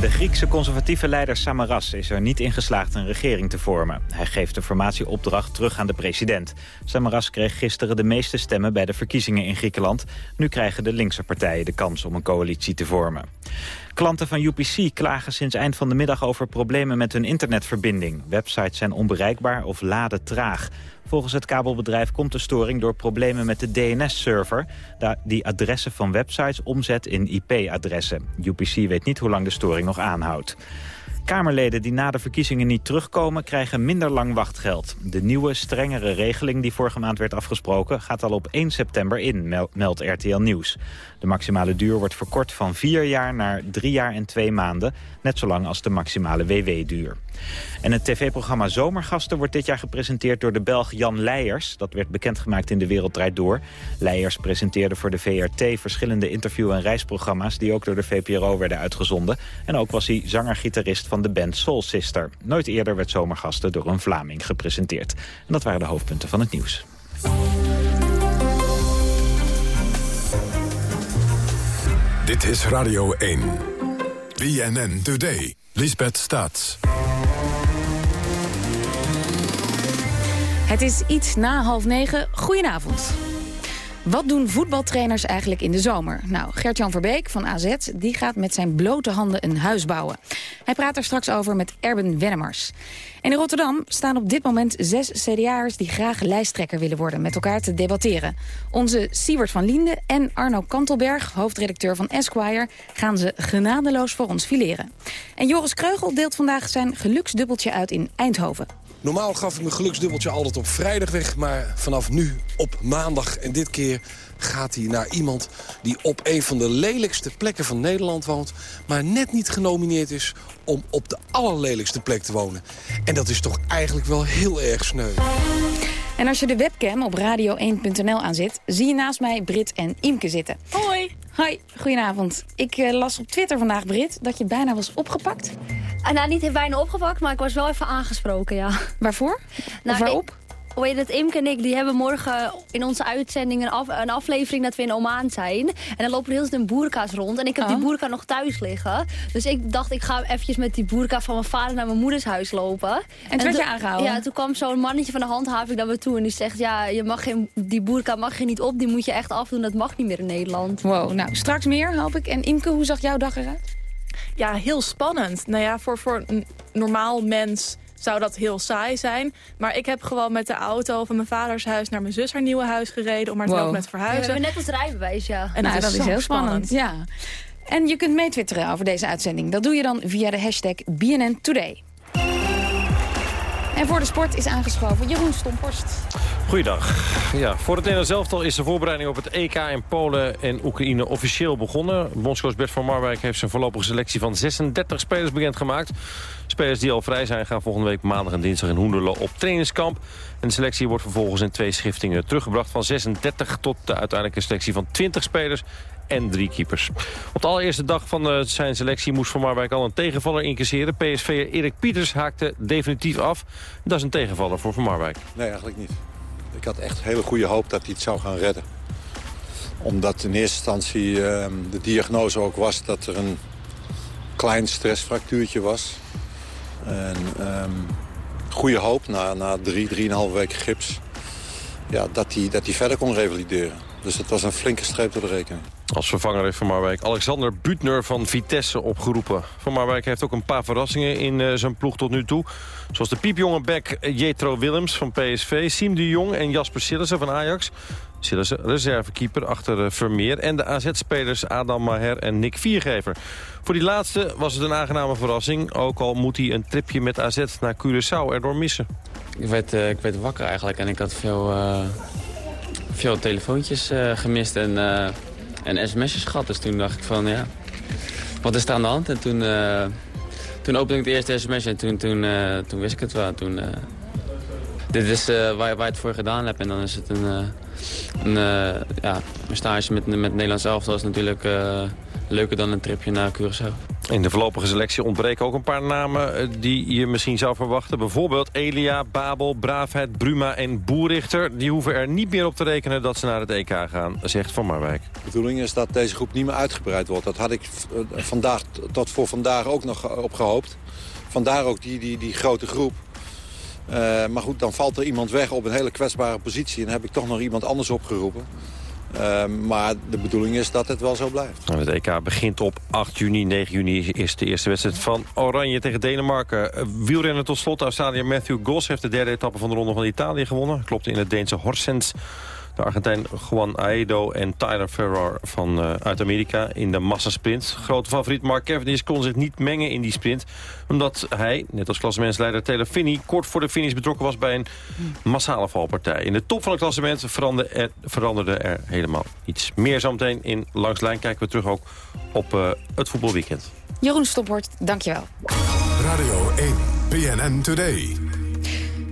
De Griekse conservatieve leider Samaras is er niet in geslaagd een regering te vormen. Hij geeft de formatieopdracht terug aan de president. Samaras kreeg gisteren de meeste stemmen bij de verkiezingen in Griekenland. Nu krijgen de linkse partijen de kans om een coalitie te vormen. Klanten van UPC klagen sinds eind van de middag over problemen met hun internetverbinding. Websites zijn onbereikbaar of laden traag. Volgens het kabelbedrijf komt de storing door problemen met de DNS-server... die adressen van websites omzet in IP-adressen. UPC weet niet hoe lang de storing nog aanhoudt. Kamerleden die na de verkiezingen niet terugkomen... krijgen minder lang wachtgeld. De nieuwe, strengere regeling die vorige maand werd afgesproken... gaat al op 1 september in, mel- meldt RTL Nieuws. De maximale duur wordt verkort van vier jaar naar drie jaar en twee maanden. Net zolang als de maximale WW-duur. En het tv-programma Zomergasten wordt dit jaar gepresenteerd door de Belg Jan Leijers. Dat werd bekendgemaakt in De Wereld Draait Door. Leijers presenteerde voor de VRT verschillende interview- en reisprogramma's... die ook door de VPRO werden uitgezonden. En ook was hij zanger-gitarist van de band Soul Sister. Nooit eerder werd Zomergasten door een Vlaming gepresenteerd. En dat waren de hoofdpunten van het nieuws. Dit is Radio 1. BNN Today. Lisbeth Staats. Het is iets na half negen. Goedenavond. Wat doen voetbaltrainers eigenlijk in de zomer? Nou, Gert-Jan Verbeek van AZ die gaat met zijn blote handen een huis bouwen. Hij praat er straks over met Erben Wennemars. En in Rotterdam staan op dit moment zes CDA'ers die graag lijsttrekker willen worden... met elkaar te debatteren. Onze Siebert van Liende en Arno Kantelberg, hoofdredacteur van Esquire... gaan ze genadeloos voor ons fileren. En Joris Kreugel deelt vandaag zijn geluksdubbeltje uit in Eindhoven. Normaal gaf ik mijn geluksdubbeltje altijd op vrijdag weg, maar vanaf nu op maandag. En dit keer gaat hij naar iemand die op een van de lelijkste plekken van Nederland woont... maar net niet genomineerd is om op de allerlelijkste plek te wonen. En dat is toch eigenlijk wel heel erg sneu. En als je de webcam op radio1.nl aanzet... zie je naast mij Brit en Imke zitten. Hoi. Hoi, goedenavond. Ik eh, las op Twitter vandaag, Brit, dat je bijna was opgepakt. Ah, nou, niet bijna opgepakt, maar ik was wel even aangesproken, ja. Waarvoor? Nou, of waarop? Hoe heet het, Imke en ik die hebben morgen in onze uitzending een, af- een aflevering dat we in Oman zijn. En dan lopen er heel veel boerka's rond. En ik heb die Oh. boerka nog thuis liggen. Dus ik dacht, ik ga eventjes met die boerka van mijn vader naar mijn moeders huis lopen. werd je toen- aangehouden? Ja, toen kwam zo'n mannetje van de handhaving naar me toe. En die zegt, ja, je mag geen, die boerka mag je niet op. Die moet je echt afdoen. Dat mag niet meer in Nederland. Wow, nou, straks meer, hoop ik. En Imke, hoe zag jouw dag eruit? Ja, heel spannend. Nou ja, voor, voor een normaal mens zou dat heel saai zijn. Maar ik heb gewoon met de auto van mijn vaders huis naar mijn zus haar nieuwe huis gereden... om haar te Wow. helpen met we verhuizen. hebben net als rijbewijs, ja. En nou, dat is, heel spannend. Ja. En je kunt meetwitteren over deze uitzending. Dat doe je dan via de hashtag BNN Today. En voor de sport is aangeschoven Jeroen Stomporst. Goeiedag. Ja, voor het Nederlands elftal is de voorbereiding op het EK in Polen en Oekraïne officieel begonnen. Bondscoach Bert van Marwijk heeft zijn voorlopige selectie van 36 spelers bekendgemaakt. Spelers die al vrij zijn gaan volgende week maandag en dinsdag in Hoenderlo op trainingskamp. En de selectie wordt vervolgens in twee schiftingen teruggebracht van 36 tot de uiteindelijke selectie van 20 spelers en drie keepers. Op de allereerste dag van eh, zijn selectie moest Van Marwijk al een tegenvaller incasseren. PSV Erik Pieters haakte definitief af. Dat is een tegenvaller voor Van Marwijk. Nee, eigenlijk niet. Ik had echt hele goede hoop dat hij het zou gaan redden. Omdat in eerste instantie ehm, de diagnose ook was dat er een klein stressfractuurtje was. En ehm, goede hoop na, na drie, drieënhalve weken gips. Ja, dat hij dat hij verder kon revalideren. Dus dat was een flinke streep door de rekening. Als vervanger heeft Van Marwijk Alexander Butner van Vitesse opgeroepen. Van Marwijk heeft ook een paar verrassingen in uh, zijn ploeg tot nu toe. Zoals de piepjonge back Jetro Willems van PSV, Siem de Jong en Jasper Sillissen van Ajax. Sillissen, reservekeeper achter uh, Vermeer. En de AZ-spelers Adam Maher en Nick Viergever. Voor die laatste was het een aangename verrassing. Ook al moet hij een tripje met AZ naar Curaçao erdoor missen. Ik werd, uh, ik werd wakker eigenlijk en ik had veel, veel telefoontjes gemist en en sms'jes gehad. Dus toen dacht ik van, ja, wat is er aan de hand? En toen, toen opende ik de eerste sms en toen, toen, toen wist ik het wel. Toen, dit is waar, waar je het voor gedaan hebt. En dan is het een, een, ja, een stage met, met Nederlands elftal is natuurlijk leuker dan een tripje naar Curaçao. In de voorlopige selectie ontbreken ook een paar namen eh, die je misschien zou verwachten. Bijvoorbeeld Elia, Babel, Braafheid, Bruma en Boerichter. Die hoeven er niet meer op te rekenen dat ze naar het EK gaan, zegt Van Marwijk. De bedoeling is dat deze groep niet meer uitgebreid wordt. Dat had ik eh, vandaag, tot voor vandaag ook nog op gehoopt. Vandaar ook die, die, die grote groep. Uh, maar goed, dan valt er iemand weg op een hele kwetsbare positie... en heb ik toch nog iemand anders opgeroepen. Uh, maar de bedoeling is dat het wel zo blijft. Het EK begint op 8 juni. 9 juni is de eerste wedstrijd van Oranje tegen Denemarken. Uh, wielrenner tot slot. Australië Matthew Goss heeft de derde etappe van de Ronde van Italië gewonnen. Klopte in het Deense Horsens. De Argentijn Juan Aedo en Tyler Ferrar van, uh, uit Amerika in de massasprint. Grote favoriet Mark Cavendish kon zich niet mengen in die sprint. Omdat hij, net als klassementsleider Taylor Finney... kort voor de finish betrokken was bij een massale valpartij. In de top van het klassement veranderde er, veranderde er helemaal niets. Meer zometeen in Langslijn kijken we terug ook op uh, het voetbalweekend. Jeroen Stophort, dankjewel. Radio 1, PNN Today.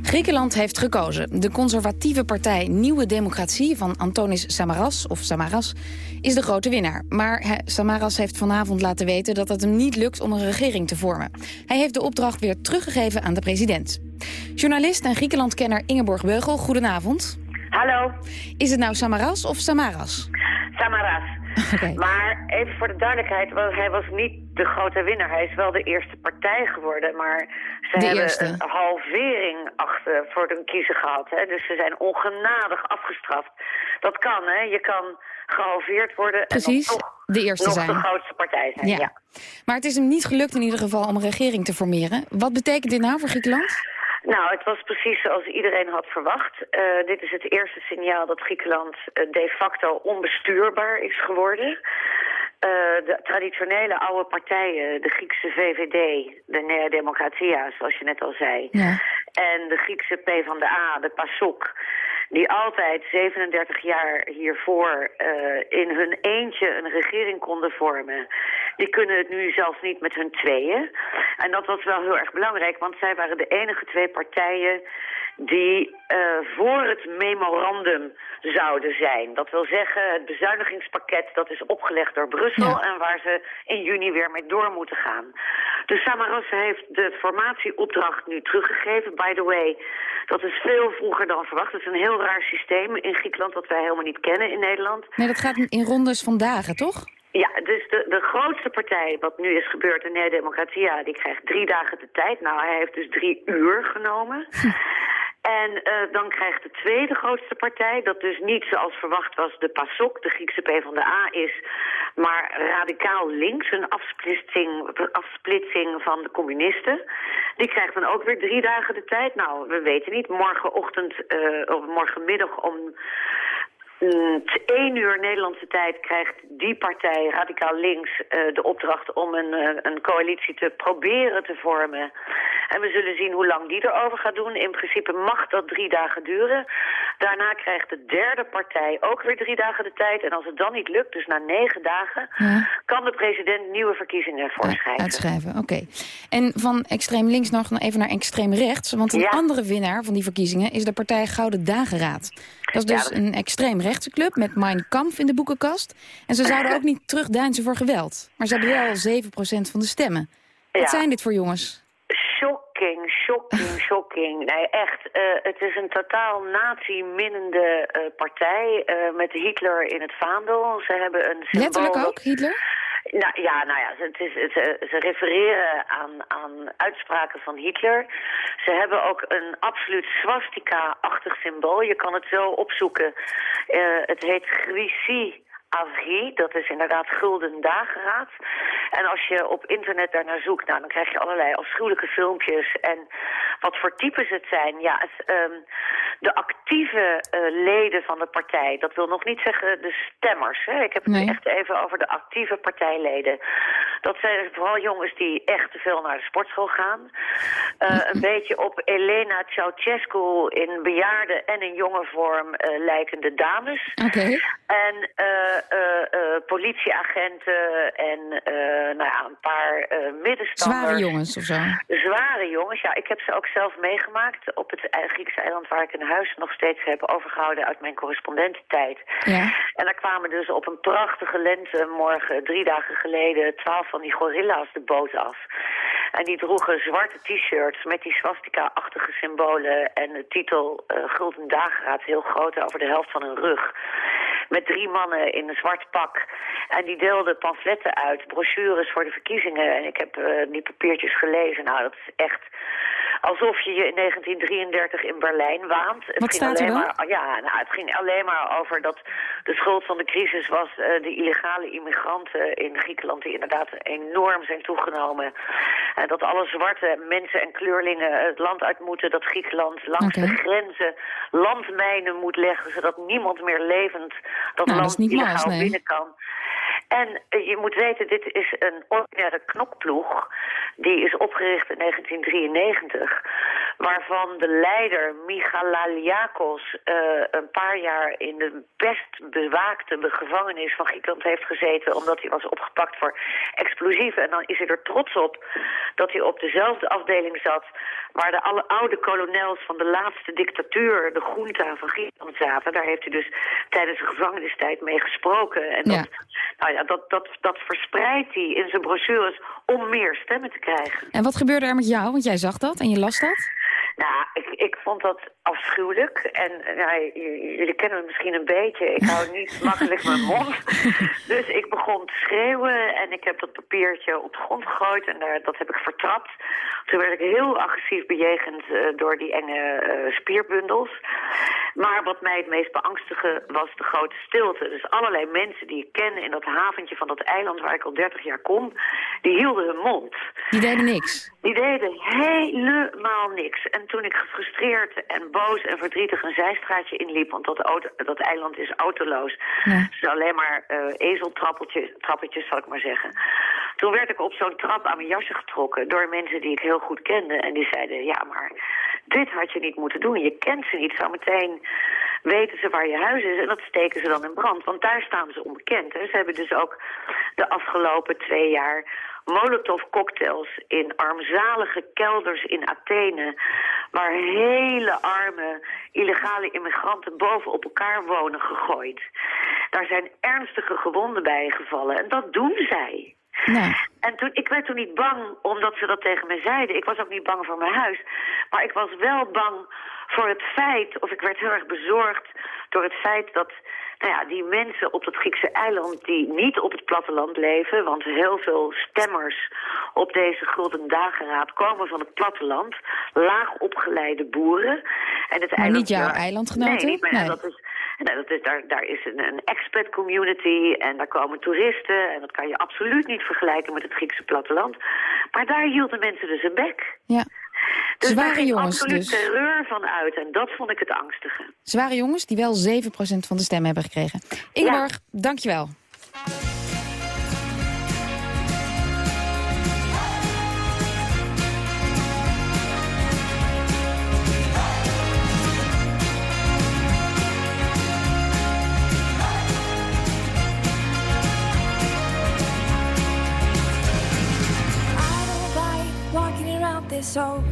Griekenland heeft gekozen. De conservatieve partij Nieuwe Democratie van Antonis Samaras, of Samaras, is de grote winnaar. Maar Samaras heeft vanavond laten weten dat het hem niet lukt om een regering te vormen. Hij heeft de opdracht weer teruggegeven aan de president. Journalist en Griekenlandkenner Ingeborg Beugel, goedenavond. Hallo. Is het nou Samaras of Samaras? Samaras. Okay. Maar even voor de duidelijkheid, hij was niet de grote winnaar. Hij is wel de eerste partij geworden, maar ze de hebben eerste. een halvering achter voor hun kiezer gehad. Hè? Dus ze zijn ongenadig afgestraft. Dat kan, hè? Je kan gehalveerd worden Precies, en toch de eerste nog zijn. de grootste partij zijn. Ja. ja. Maar het is hem niet gelukt in ieder geval om een regering te formeren. Wat betekent dit nou voor Griekenland? Nou, het was precies zoals iedereen had verwacht. Uh, dit is het eerste signaal dat Griekenland uh, de facto onbestuurbaar is geworden. Uh, de traditionele oude partijen, de Griekse VVD, de Nea Democratia, zoals je net al zei... Ja. en de Griekse PvdA, de PASOK die altijd 37 jaar hiervoor uh, in hun eentje een regering konden vormen... die kunnen het nu zelfs niet met hun tweeën. En dat was wel heel erg belangrijk, want zij waren de enige twee partijen... die uh, voor het memorandum zouden zijn. Dat wil zeggen, het bezuinigingspakket dat is opgelegd door Brussel... Ja. en waar ze in juni weer mee door moeten gaan. Dus Samaras heeft de formatieopdracht nu teruggegeven. By the way, dat is veel vroeger dan verwacht. Het is een heel raar systeem in Griekenland dat wij helemaal niet kennen in Nederland. Nee, dat gaat in rondes van dagen, toch? Ja, dus de, de grootste partij, wat nu is gebeurd, de Nea Democratia, die krijgt drie dagen de tijd. Nou, hij heeft dus drie uur genomen. En uh, dan krijgt de tweede grootste partij, dat dus niet zoals verwacht was de PASOK, de Griekse PvdA is, maar radicaal links, een afsplitsing, afsplitsing van de communisten. Die krijgt dan ook weer drie dagen de tijd. Nou, we weten niet, morgenochtend uh, of morgenmiddag om 1 uur Nederlandse tijd krijgt die partij, radicaal links, uh, de opdracht om een, uh, een coalitie te proberen te vormen. En we zullen zien hoe lang die erover gaat doen. In principe mag dat drie dagen duren. Daarna krijgt de derde partij ook weer drie dagen de tijd. En als het dan niet lukt, dus na negen dagen, Ja. kan de president nieuwe verkiezingen voorschrijven. Uitschrijven, oké. En van extreem links nog even naar extreem rechts. Want een Ja. andere winnaar van die verkiezingen is de partij Gouden Dageraad. Dat is Ja, dus dat- een extreem rechtse club met Mein Kampf in de boekenkast. En ze zouden ook niet terugdeinzen voor geweld. Maar ze hebben wel 7% van de stemmen. Wat Ja. zijn dit voor jongens? Shocking, shocking, shocking. Nee, echt. eh, het is een totaal nazi-minnende eh, partij eh, met Hitler in het vaandel. Ze hebben een symbool... Letterlijk ook, Hitler? Nou ja, nou ja, eh, ze refereren aan, aan uitspraken van Hitler. Ze hebben ook een absoluut swastika-achtig symbool. Je kan het zo opzoeken. Uh, het heet Grisi Avri, dat is inderdaad Gulden Dageraad. En als je op internet daarnaar zoekt, nou, dan krijg je allerlei afschuwelijke filmpjes. En wat voor types het zijn. Ja, het, um, de actieve uh, leden van de partij, dat wil nog niet zeggen de stemmers. Hè. Ik heb het nee. echt even over de actieve partijleden. Dat zijn vooral jongens die echt te veel naar de sportschool gaan. Uh, een beetje op Elena Ceausescu in bejaarde en in jonge vorm uh, lijkende dames. Oké. Okay. En politieagenten en nou ja, een paar middenstanders. Zware jongens of zo? Zware jongens, ja. Ik heb ze ook zelf meegemaakt op het Griekse eiland waar ik een huis nog steeds heb overgehouden uit mijn correspondententijd. Ja. En daar kwamen dus op een prachtige lentemorgen, drie dagen geleden, twaalf van die gorilla's de boot af. En die droegen zwarte t-shirts met die swastika-achtige symbolen en de titel uh, Gulden Dageraad heel groot over de helft van hun rug. Met drie mannen in een zwart pak. En die deelden pamfletten uit, brochures voor de verkiezingen. En ik heb uh, die papiertjes gelezen. Nou, dat is echt alsof je je in 1933 in Berlijn waant. Het Wat staat er dan? Maar, ja, nou, het ging alleen maar over dat de schuld van de crisis was uh, de illegale immigranten in Griekenland die inderdaad enorm zijn toegenomen. En dat alle zwarte mensen en kleurlingen het land uit moeten, dat Griekenland langs okay. de grenzen landmijnen moet leggen, zodat niemand meer levend dat nou, land dat illegaal nee. binnen kan. En uh, je moet weten, dit is een ordinaire knokploeg. Die is opgericht in 1993. Waarvan de leider Michalaliakos uh, een paar jaar in de best bewaakte gevangenis van Griekenland heeft gezeten. Omdat hij was opgepakt voor explosieven. En dan is hij er trots op dat hij op dezelfde afdeling zat waar de alle oude kolonels van de laatste dictatuur, de junta van Griekenland zaten. Daar heeft hij dus tijdens de gevangenistijd mee gesproken. En dat, Ja. nou ja, dat, dat, dat verspreidt hij in zijn brochures om meer stemmen te krijgen. En wat gebeurde er met jou? Want jij zag dat en je las dat? Nou, ik, ik vond dat afschuwelijk. En nou, jullie kennen me misschien een beetje. Ik hou niet makkelijk mijn mond. Dus ik begon te schreeuwen en ik heb dat papiertje op de grond gegooid en daar, dat heb ik vertrapt. Toen werd ik heel agressief bejegend uh, door die enge uh, spierbundels. Maar wat mij het meest beangstigde was de grote stilte. Dus allerlei mensen die ik ken in dat haventje van dat eiland waar ik al 30 jaar kom, die hielden hun mond. Die deden niks. Die deden helemaal niks. En toen ik gefrustreerd en boos en verdrietig een zijstraatje inliep, want dat, auto, dat eiland is autoloos. Ja. Dus alleen maar uh, ezeltrappetjes, trappetjes, zal ik maar zeggen. Toen werd ik op zo'n trap aan mijn jasje getrokken door mensen die ik heel goed kende. En die zeiden, ja, maar dit had je niet moeten doen. Je kent ze niet. Zometeen weten ze waar je huis is en dat steken ze dan in brand. Want daar staan ze onbekend. Hè. Ze hebben dus ook de afgelopen twee jaar Molotov-cocktails in armzalige kelders in Athene... waar hele arme illegale immigranten boven op elkaar wonen gegooid. Daar zijn ernstige gewonden bij gevallen en dat doen zij. Nou, En toen, ik werd toen niet bang omdat ze dat tegen me zeiden. Ik was ook niet bang voor mijn huis. Maar ik was wel bang voor het feit, of ik werd heel erg bezorgd door het feit dat nou ja, die mensen op dat Griekse eiland die niet op het platteland leven, want heel veel stemmers op deze Gulden Dageraad komen van het platteland, laag opgeleide boeren. En het maar eiland, niet jouw eilandgenoten? Nee, niet Nee. dat is, nou, dat is, daar, daar is een, een expat community en daar komen toeristen. En dat kan je absoluut niet vergelijken met het Griekse platteland. Maar daar hielden mensen dus een bek. Ja. Dus Zware daar ging jongens absoluut dus. terreur van uit. En dat vond ik het angstige. Zware jongens die wel 7% van de stem hebben gekregen. Ingeborg, dankjewel. I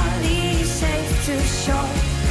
safe to shore.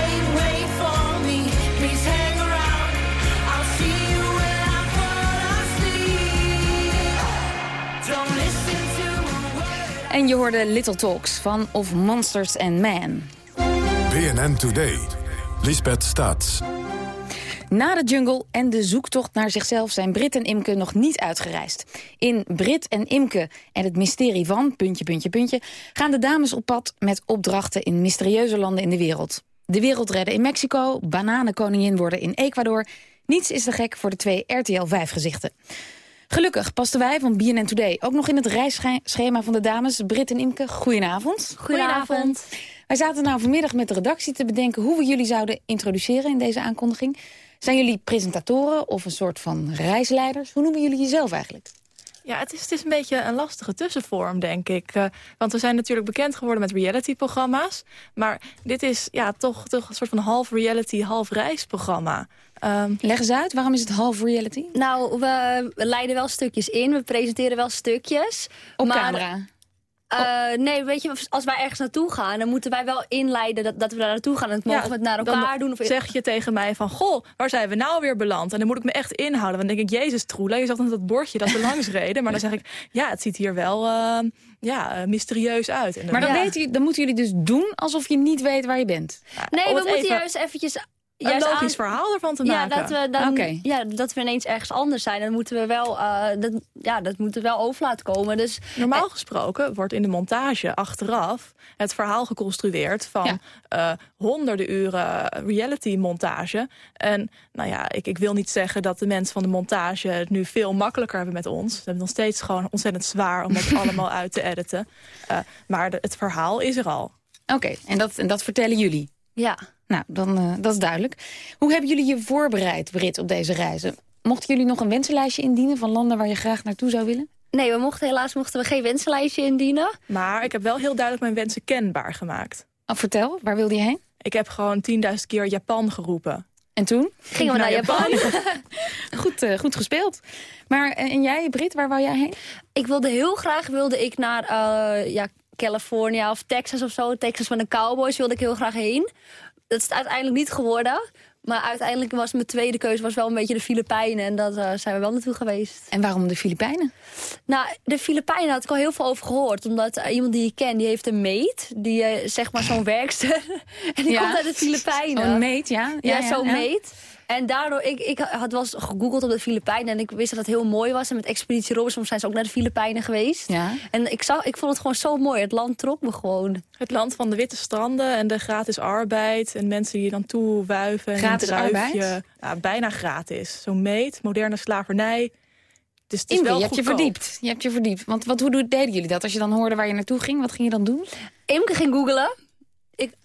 En je hoorde Little Talks van Of Monsters and Man. BNN Today. Lisbeth Staats. Na de jungle en de zoektocht naar zichzelf zijn Brit en Imke nog niet uitgereisd. In Brit en Imke en het mysterie van, puntje, puntje, puntje... gaan de dames op pad met opdrachten in mysterieuze landen in de wereld. De wereld redden in Mexico, bananenkoningin worden in Ecuador... niets is te gek voor de twee RTL 5-gezichten. Gelukkig pasten wij van BNN Today ook nog in het reisschema van de dames. Brit en Imke, goedenavond. Goedenavond. Wij zaten nou vanmiddag met de redactie te bedenken... hoe we jullie zouden introduceren in deze aankondiging. Zijn jullie presentatoren of een soort van reisleiders? Hoe noemen jullie jezelf eigenlijk? Ja, het is, het is een beetje een lastige tussenvorm, denk ik. Eh, want we zijn natuurlijk bekend geworden met reality-programma's. Maar dit is ja, toch, toch een soort van half reality, half reisprogramma. Um, Leg eens uit, waarom is het half reality? Nou, we, we leiden wel stukjes in. We presenteren wel stukjes. Op maar, camera? Uh, nee, weet je, als wij ergens naartoe gaan... dan moeten wij wel inleiden dat, dat we daar naartoe gaan. En het mogen we het naar elkaar dan doen. Of zeg je tegen mij van, goh, waar zijn we nou weer beland? En dan moet ik me echt inhouden. Want dan denk ik, jezus Troela, je zag dan dat bordje dat we langs reden. Maar dan zeg ik, ja, het ziet hier wel uh, ja, mysterieus uit. En dan, maar dan, ja. weet je, dan moeten jullie dus doen alsof je niet weet waar je bent. Nee, om we moeten even- juist eventjes... een juist logisch aan- verhaal ervan te Ja, maken. dat we, dan, ja, dat we ineens ergens anders zijn. Dan moeten we wel, eh, dat, ja, dat moet er wel over laten komen. Dus, Normaal gesproken wordt in de montage achteraf het verhaal geconstrueerd van eh, honderden uren reality-montage. En nou ja, ik, ik wil niet zeggen dat de mensen van de montage het nu veel makkelijker hebben met ons. Ze hebben het nog steeds gewoon ontzettend zwaar om dat allemaal uit te editen. Eh, maar de- het verhaal is er al. Oké, en, dat, en dat vertellen jullie? Ja. Nou, dan, eh, dat is duidelijk. Hoe hebben jullie je voorbereid, Brit, op deze reizen? Mochten jullie nog een wensenlijstje indienen van landen waar je graag naartoe zou willen? Nee, we mochten, helaas mochten we geen wensenlijstje indienen. Maar ik heb wel heel duidelijk mijn wensen kenbaar gemaakt. Oh, vertel, waar wilde je heen? Ik heb gewoon 10.000 keer Japan geroepen. En toen? Gingen we naar Japan. goed, eh, goed gespeeld. Maar eh, en jij, Brit, waar wou jij heen? Ik wilde heel graag wilde ik naar eh, ja, California of Texas of zo. Texas met de Cowboys wilde ik heel graag heen. Dat is het uiteindelijk niet geworden. Maar uiteindelijk was mijn tweede keuze was wel een beetje de Filipijnen. En daar eh, zijn we wel naartoe geweest. En waarom de Filipijnen? Nou, de Filipijnen had ik al heel veel over gehoord. Omdat eh, iemand die ik ken, die heeft een meet. Die eh, zeg maar zo'n werkster. en die Ja. komt uit de Filipijnen. Zo'n meet, ja. Ja, Ja, ja, zo'n meet. En daardoor, ik, ik had wel eens gegoogeld op de Filipijnen... en ik wist dat het heel mooi was. En met Expeditie Robinson zijn ze ook naar de Filipijnen geweest. Ja. En ik, zag, ik vond het gewoon zo mooi. Het land trok me gewoon. Het land van de witte stranden en de gratis arbeid. En mensen die je dan toe wuiven. en Gratis arbeid? Ja, bijna gratis. Zo'n meet, moderne slavernij. Dus het is Imke, wel je hebt je verdiept. Je hebt je verdiept. Want wat, hoe deden jullie dat? Als je dan hoorde waar je naartoe ging, wat ging je dan doen? Imke ging googelen.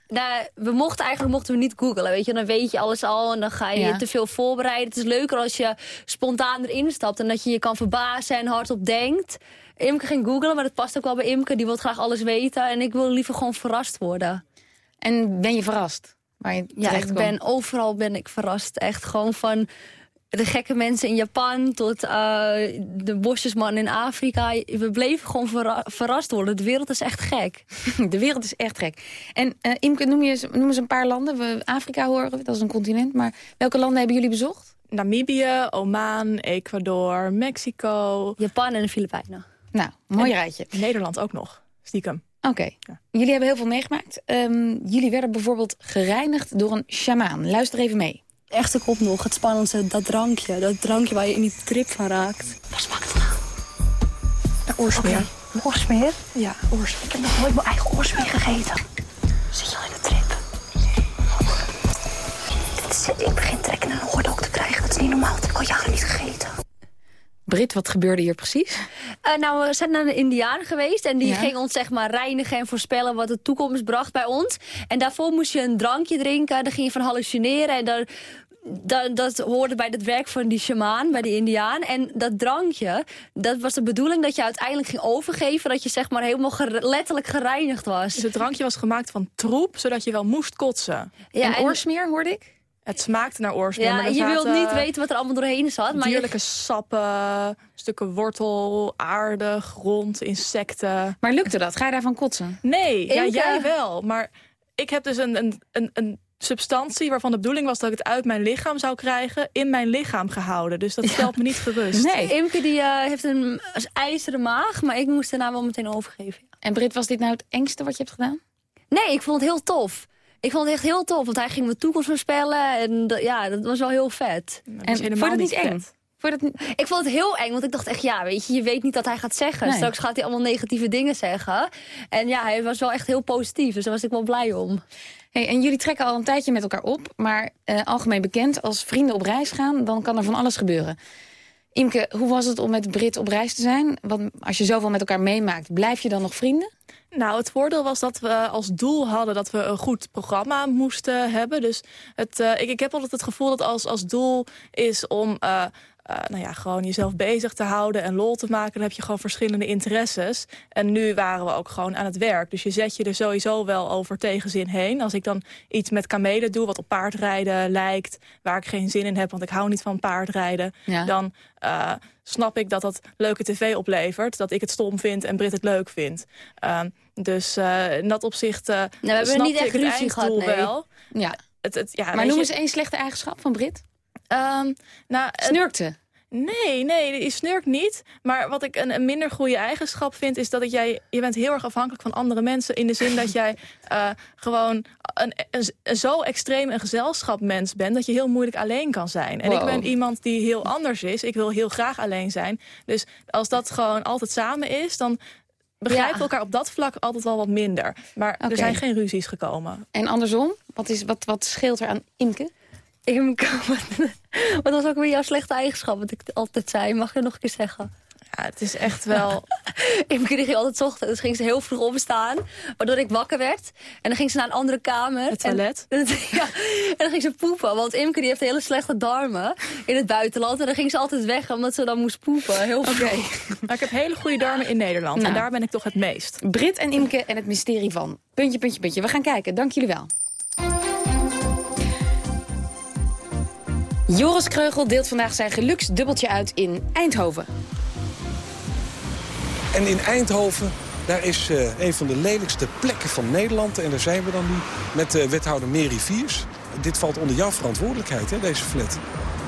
Nou, we mochten eigenlijk mochten we niet googelen, weet je. Dan weet je alles al en dan ga je Ja. je te veel voorbereiden. Het is leuker als je spontaan erin stapt en dat je je kan verbazen en hardop denkt. Imke ging googelen, maar dat past ook wel bij Imke. Die wil graag alles weten en ik wil liever gewoon verrast worden. En ben je verrast? Waar je Ja, ik ben overal ben ik verrast. Echt gewoon van de gekke mensen in Japan tot eh, de bosjesman in Afrika. We bleven gewoon verra- verrast worden. De wereld is echt gek. De wereld is echt gek. En eh, Imke, noem, je, eens- noem eens een paar landen. We, Afrika horen we, dat is een continent. Maar welke landen hebben jullie bezocht? Namibië, Oman, Ecuador, Mexico. Japan en de Filipijnen. Nou, mooi En rijtje. Nederland ook nog, stiekem. Oké. Jullie hebben heel veel meegemaakt. Ehm, jullie werden bijvoorbeeld gereinigd door een sjamaan. Luister even mee. Echte kop nog, het spannendste, dat drankje. Dat drankje waar je in die trip van raakt. Waar smaakt het nou? Oorsmeer. Oorsmeer? Ja, oorsmeer. Ik heb nog nooit mijn eigen oorsmeer gegeten. Zit je al in de trip? Ik begin trekken naar een oordeel te krijgen. Dat is niet normaal. Dat heb ik al jaren niet gegeten. Brit, wat gebeurde hier precies? Eh, nou, we zijn naar de Indiaan geweest en die Ja. ging ons zeg maar reinigen en voorspellen wat de toekomst bracht bij ons. En daarvoor moest je een drankje drinken, daar ging je van hallucineren en daar, dat, dat hoorde bij het werk van die shamaan, bij die Indiaan. En dat drankje, dat was de bedoeling dat je uiteindelijk ging overgeven, dat je zeg maar helemaal letterlijk gereinigd was. Dus het drankje was gemaakt van troep, zodat je wel moest kotsen. Ja, en en- oorsmeer, hoorde ik? Het smaakte naar oorsmeer. Ja, maar je wilt niet weten wat er allemaal doorheen zat. Maar je- Dierlijke sappen, stukken wortel, aarde, grond, insecten. Maar lukte dat? Ga je daarvan kotsen? Nee, ja, jij wel. Maar ik heb dus een, een, een, een substantie waarvan de bedoeling was dat ik het uit mijn lichaam zou krijgen, in mijn lichaam gehouden. Dus dat stelt me niet gerust. Nee. Imke die, eh, heeft een ijzeren maag, maar ik moest daarna wel meteen overgeven. En Brit, was dit nou het engste wat je hebt gedaan? Nee, ik vond het heel tof. Ik vond het echt heel tof, want hij ging mijn toekomst voorspellen. En dat- ja, dat was wel heel vet. En vond je dat niet eng? Vond niet... Ik vond het heel eng, want ik dacht echt, ja, weet je, je weet niet wat hij gaat zeggen. Nee. Straks gaat hij allemaal negatieve dingen zeggen. En ja, hij was wel echt heel positief, dus daar was ik wel blij om. Hey, en jullie trekken al een tijdje met elkaar op. Maar eh, algemeen bekend, als vrienden op reis gaan, dan kan er van alles gebeuren. Imke, hoe was het om met Brit op reis te zijn? Want als je zoveel met elkaar meemaakt, blijf je dan nog vrienden? Nou, het voordeel was dat we als doel hadden dat we een goed programma moesten hebben. Dus het, eh, ik, ik heb altijd het gevoel dat als, als doel is om eh, eh, nou ja, gewoon jezelf bezig te houden en lol te maken, dan heb je gewoon verschillende interesses. En nu waren we ook gewoon aan het werk. Dus je zet je er sowieso wel over tegenzin heen. Als ik dan iets met kamelen doe, wat op paardrijden lijkt, waar ik geen zin in heb, want ik hou niet van paardrijden, Ja. dan eh, snap ik dat dat leuke tv oplevert. Dat ik het stom vind en Brit het leuk vindt. Ehm, dus eh, in dat opzicht uh, we hebben niet echt ik het ruzie gehad, nee. wel. Ja. Het, het, ja, maar noem je- eens één slechte eigenschap van Brit. Ehm, nou, Snurkte. Nee, nee, je snurkt niet. Maar wat ik een, een minder goede eigenschap vind... is dat ik jij, je bent heel erg afhankelijk van andere mensen... in de zin dat jij eh, gewoon een, een- zo extreem een gezelschapmens bent... dat je heel moeilijk alleen kan zijn. En ik ben iemand die heel anders is. Ik wil heel graag alleen zijn. Dus als dat gewoon altijd samen is... dan begrijpen we elkaar op dat vlak altijd wel wat minder. Maar er zijn geen ruzies gekomen. En andersom, wat, is, wat, wat scheelt er aan Imke? Imke, wat, was ook weer jouw slechte eigenschap, wat ik altijd zei? Mag je nog een keer zeggen? Ja, het is echt wel... Imke die ging altijd 's ochtends, dus ging ze heel vroeg opstaan. Waardoor ik wakker werd. En dan ging ze naar een andere kamer. Het toilet? En, ja, en dan ging ze poepen. Want Imke die heeft hele slechte darmen in het buitenland. En dan ging ze altijd weg, omdat ze dan moest poepen. Heel vroeg. Maar ik heb hele goede darmen in Nederland. Nou. En daar ben ik toch het meest. Brit en Imke en het mysterie van. Puntje, puntje, puntje. We gaan kijken. Dank jullie wel. Joris Kreugel deelt vandaag zijn geluksdubbeltje uit in Eindhoven. En in Eindhoven, daar is eh, een van de lelijkste plekken van Nederland. En daar zijn we dan nu met eh, wethouder Mary Viers. Dit valt onder jouw verantwoordelijkheid, hè, deze flat.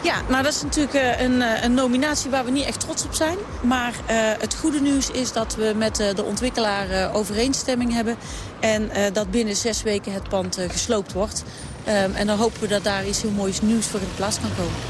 Ja, nou dat is natuurlijk eh, een, eh, een, nominatie waar we niet echt trots op zijn. Maar uh, het goede nieuws is dat we met uh, de ontwikkelaar overeenstemming hebben. En dat binnen zes weken het pand gesloopt wordt. Um, en dan hopen we dat daar iets heel moois nieuws voor in de plaats kan komen.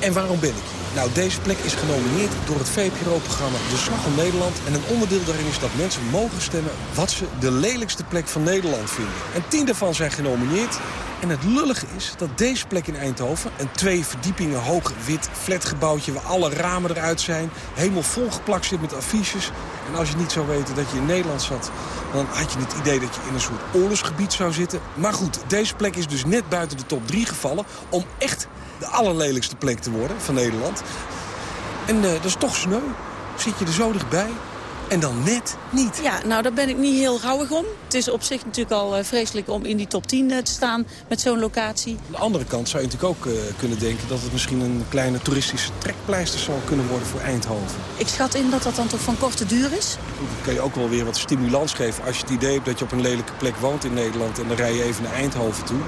En waarom ben ik hier? Nou, deze plek is genomineerd door het VPRO-programma De Slag om Nederland. En een onderdeel daarin is dat mensen mogen stemmen wat ze de lelijkste plek van Nederland vinden. En tien daarvan zijn genomineerd. En het lullige is dat deze plek in Eindhoven... een twee verdiepingen hoog wit flatgebouwtje... waar alle ramen eruit zijn, helemaal volgeplakt zit met affiches. En als je niet zou weten dat je in Nederland zat... dan had je het idee dat je in een soort oorlogsgebied zou zitten. Maar goed, deze plek is dus net buiten de top 3 gevallen... om echt de allerlelijkste plek te worden van Nederland. En uh, dat is toch sneu. Zit je er zo dichtbij. En dan net niet. Ja, nou daar ben ik niet heel gauwig om. Het is op zich natuurlijk al uh, vreselijk om in die top 10 uh, te staan met zo'n locatie. Aan de andere kant zou je natuurlijk ook uh, kunnen denken... dat het misschien een kleine toeristische trekpleister zou kunnen worden voor Eindhoven. Ik schat in dat dat dan toch van korte duur is. Goed, dan kan je ook wel weer wat stimulans geven als je het idee hebt dat je op een lelijke plek woont in Nederland... en dan rij je even naar Eindhoven toe.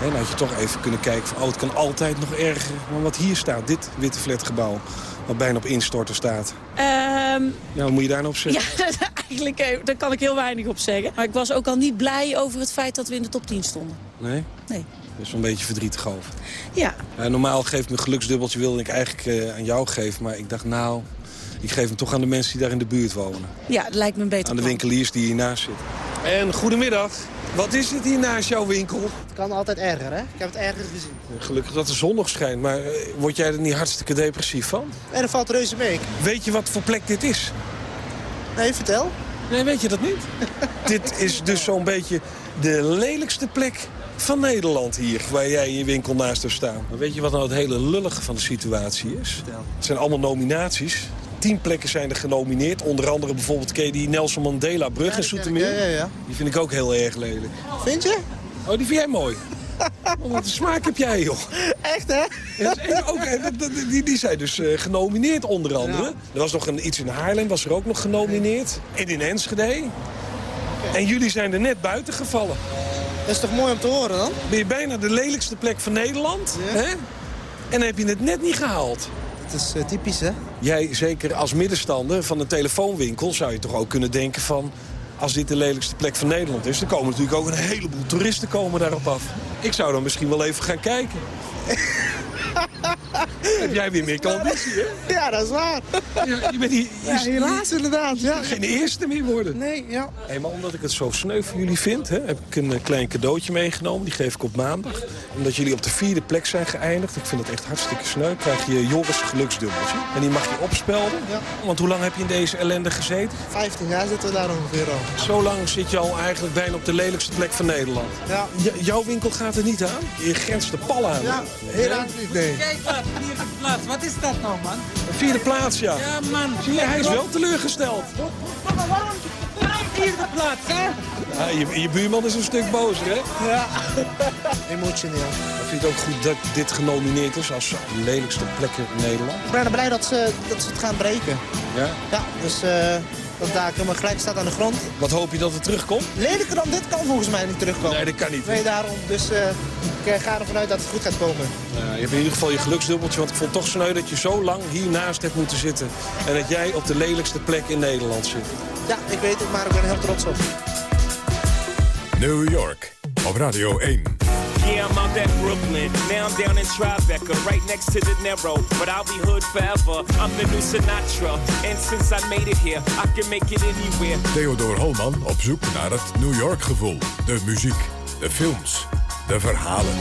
Dan had je toch even kunnen kijken van, oh, het kan altijd nog erger. Maar wat hier staat, dit witte flatgebouw, wat bijna op instorten staat. Um, ja, wat moet je daar nou op zeggen? Ja, eigenlijk eh, daar kan ik heel weinig op zeggen. Maar ik was ook al niet blij over het feit dat we in de top 10 stonden. Nee? Nee. Dat is wel een beetje verdrietig over. Ja. Uh, normaal geef ik me geluksdubbeltje wilde ik eigenlijk uh, aan jou geven. Maar ik dacht, nou, ik geef hem toch aan de mensen die daar in de buurt wonen. Ja, dat lijkt me een beter Aan de winkeliers die hiernaast zitten. En goedemiddag. Wat is het hier naast jouw winkel? Het kan altijd erger, hè? Ik heb het erger gezien. Gelukkig dat de zon nog schijnt, maar uh, word jij er niet hartstikke depressief van? En dat valt reuze mee. Weet je wat voor plek dit is? Nee, vertel. Nee, weet je dat niet? dit is dus zo'n beetje de lelijkste plek van Nederland hier, waar jij in je winkel naast hebt staan. Maar weet je wat nou het hele lullige van de situatie is? Het zijn allemaal nominaties. Tien plekken zijn er genomineerd. Onder andere bijvoorbeeld, ken je die Nelson Mandela brug in Soetermeer? Ja, ja, ja. Die vind ik ook heel erg lelijk. Vind je? Oh, die vind jij mooi. Oh, wat een smaak heb jij, joh. Echt, hè? Ja, ook, die, die zijn dus uh, genomineerd, onder andere. Ja. Er was nog een, iets in Haarlem, was er ook nog genomineerd. En in Enschede. En jullie zijn er net buiten gevallen. Dat is toch mooi om te horen, dan? Ben je bijna de lelijkste plek van Nederland, ja. hè? En dan heb je het net niet gehaald. Dat is uh, typisch, hè? Jij, zeker als middenstander van een telefoonwinkel... zou je toch ook kunnen denken van... als dit de lelijkste plek van Nederland is... dan komen natuurlijk ook een heleboel toeristen komen daarop af. Ik zou dan misschien wel even gaan kijken. Heb jij weer meer conditie, hè? Ja, dat is waar. Ja, je bent hier, ja, helaas inderdaad. Ja. Geen eerste meer worden. Nee, ja. Hey, maar omdat ik het zo sneu voor jullie vind, hè, heb ik een klein cadeautje meegenomen. Die geef ik op maandag. Omdat jullie op de vierde plek zijn geëindigd. Ik vind dat echt hartstikke sneu. krijg je Joris geluksdubbeltje. En die mag je opspelden. Ja. Want hoe lang heb je in deze ellende gezeten? 15 jaar zitten we daar ongeveer al. Zo lang zit je al eigenlijk bijna op de lelijkste plek van Nederland. Ja. J jouw winkel gaat er niet aan? Je grenst de pal aan. Ja, helaas niet, nee. Kijk vierde plaats. Wat is dat nou, man? Een vierde plaats, ja. Ja, man. Zie je, hij is wel teleurgesteld. Vierde plaats, hè? Ja, je, je buurman is een stuk bozer, hè? Ja. Emotioneel. Ik vind het ook goed dat dit genomineerd is als lelijkste plek in Nederland. Ik ben er blij dat ze, dat ze het gaan breken. Ja? Ja, dus... Uh dat daar helemaal gelijk staat aan de grond. Wat hoop je dat het terugkomt? Lelijker dan dit kan volgens mij niet terugkomen. Nee, dat kan niet. Nee, daarom. Dus uh, ik ga ervan uit dat het goed gaat komen. Uh, je hebt in ieder geval je geluksdubbeltje, want ik vond het toch sneu dat je zo lang hiernaast hebt moeten zitten. En dat jij op de lelijkste plek in Nederland zit. Ja, ik weet het, maar ik ben er heel trots op. New York, op Radio 1. Yeah, I'm out at Brooklyn. Now I'm down in Tribeca, right next to the Narrow. But I'll be hood forever. I'm the new Sinatra. And since I made it here, I can make it anywhere. Theodor Holman op zoek naar het New York gevoel. De muziek, de films, de verhalen.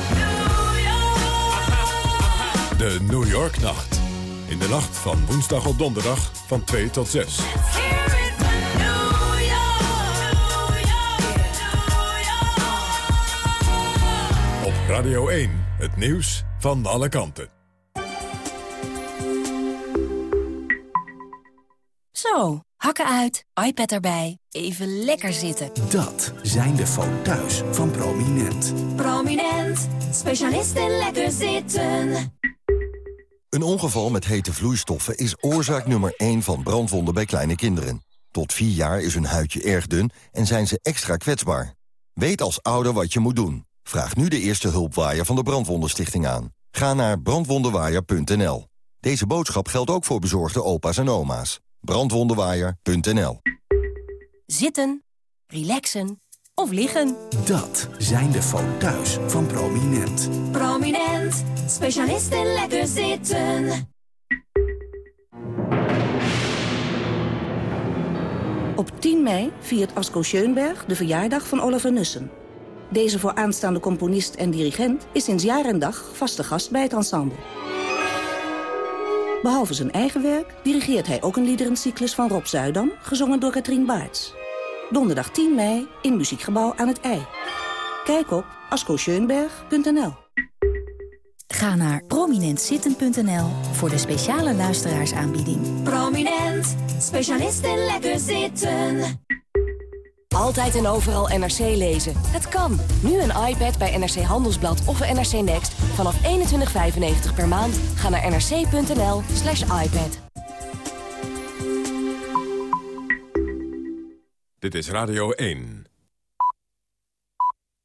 De New York Nacht. In de nacht van woensdag op donderdag van 2 tot 6. Radio 1, het nieuws van alle kanten. Zo, hakken uit, iPad erbij, even lekker zitten. Dat zijn de foto's van Prominent. Prominent, specialist in lekker zitten. Een ongeval met hete vloeistoffen is oorzaak nummer 1 van brandwonden bij kleine kinderen. Tot 4 jaar is hun huidje erg dun en zijn ze extra kwetsbaar. Weet als ouder wat je moet doen. Vraag nu de eerste hulpwaaier van de Brandwondenstichting aan. Ga naar brandwondenwaaier.nl. Deze boodschap geldt ook voor bezorgde opa's en oma's. Brandwondenwaaier.nl Zitten, relaxen of liggen. Dat zijn de foto's van Prominent. Prominent, specialist in lekker zitten. Op 10 mei viert Asko Schoenberg de verjaardag van Oliver Nussen. Deze vooraanstaande componist en dirigent is sinds jaar en dag vaste gast bij het ensemble. Behalve zijn eigen werk dirigeert hij ook een liederencyclus van Rob Zuidam, gezongen door Katrien Baarts. Donderdag 10 mei in Muziekgebouw aan het IJ. Kijk op ascoscheunberg.nl. Ga naar prominentzitten.nl voor de speciale luisteraarsaanbieding. Prominent, specialist in lekker zitten. Altijd en overal NRC lezen. Het kan. Nu een iPad bij NRC Handelsblad of NRC Next vanaf 21,95 per maand. Ga naar nrc.nl slash iPad. Dit is Radio 1.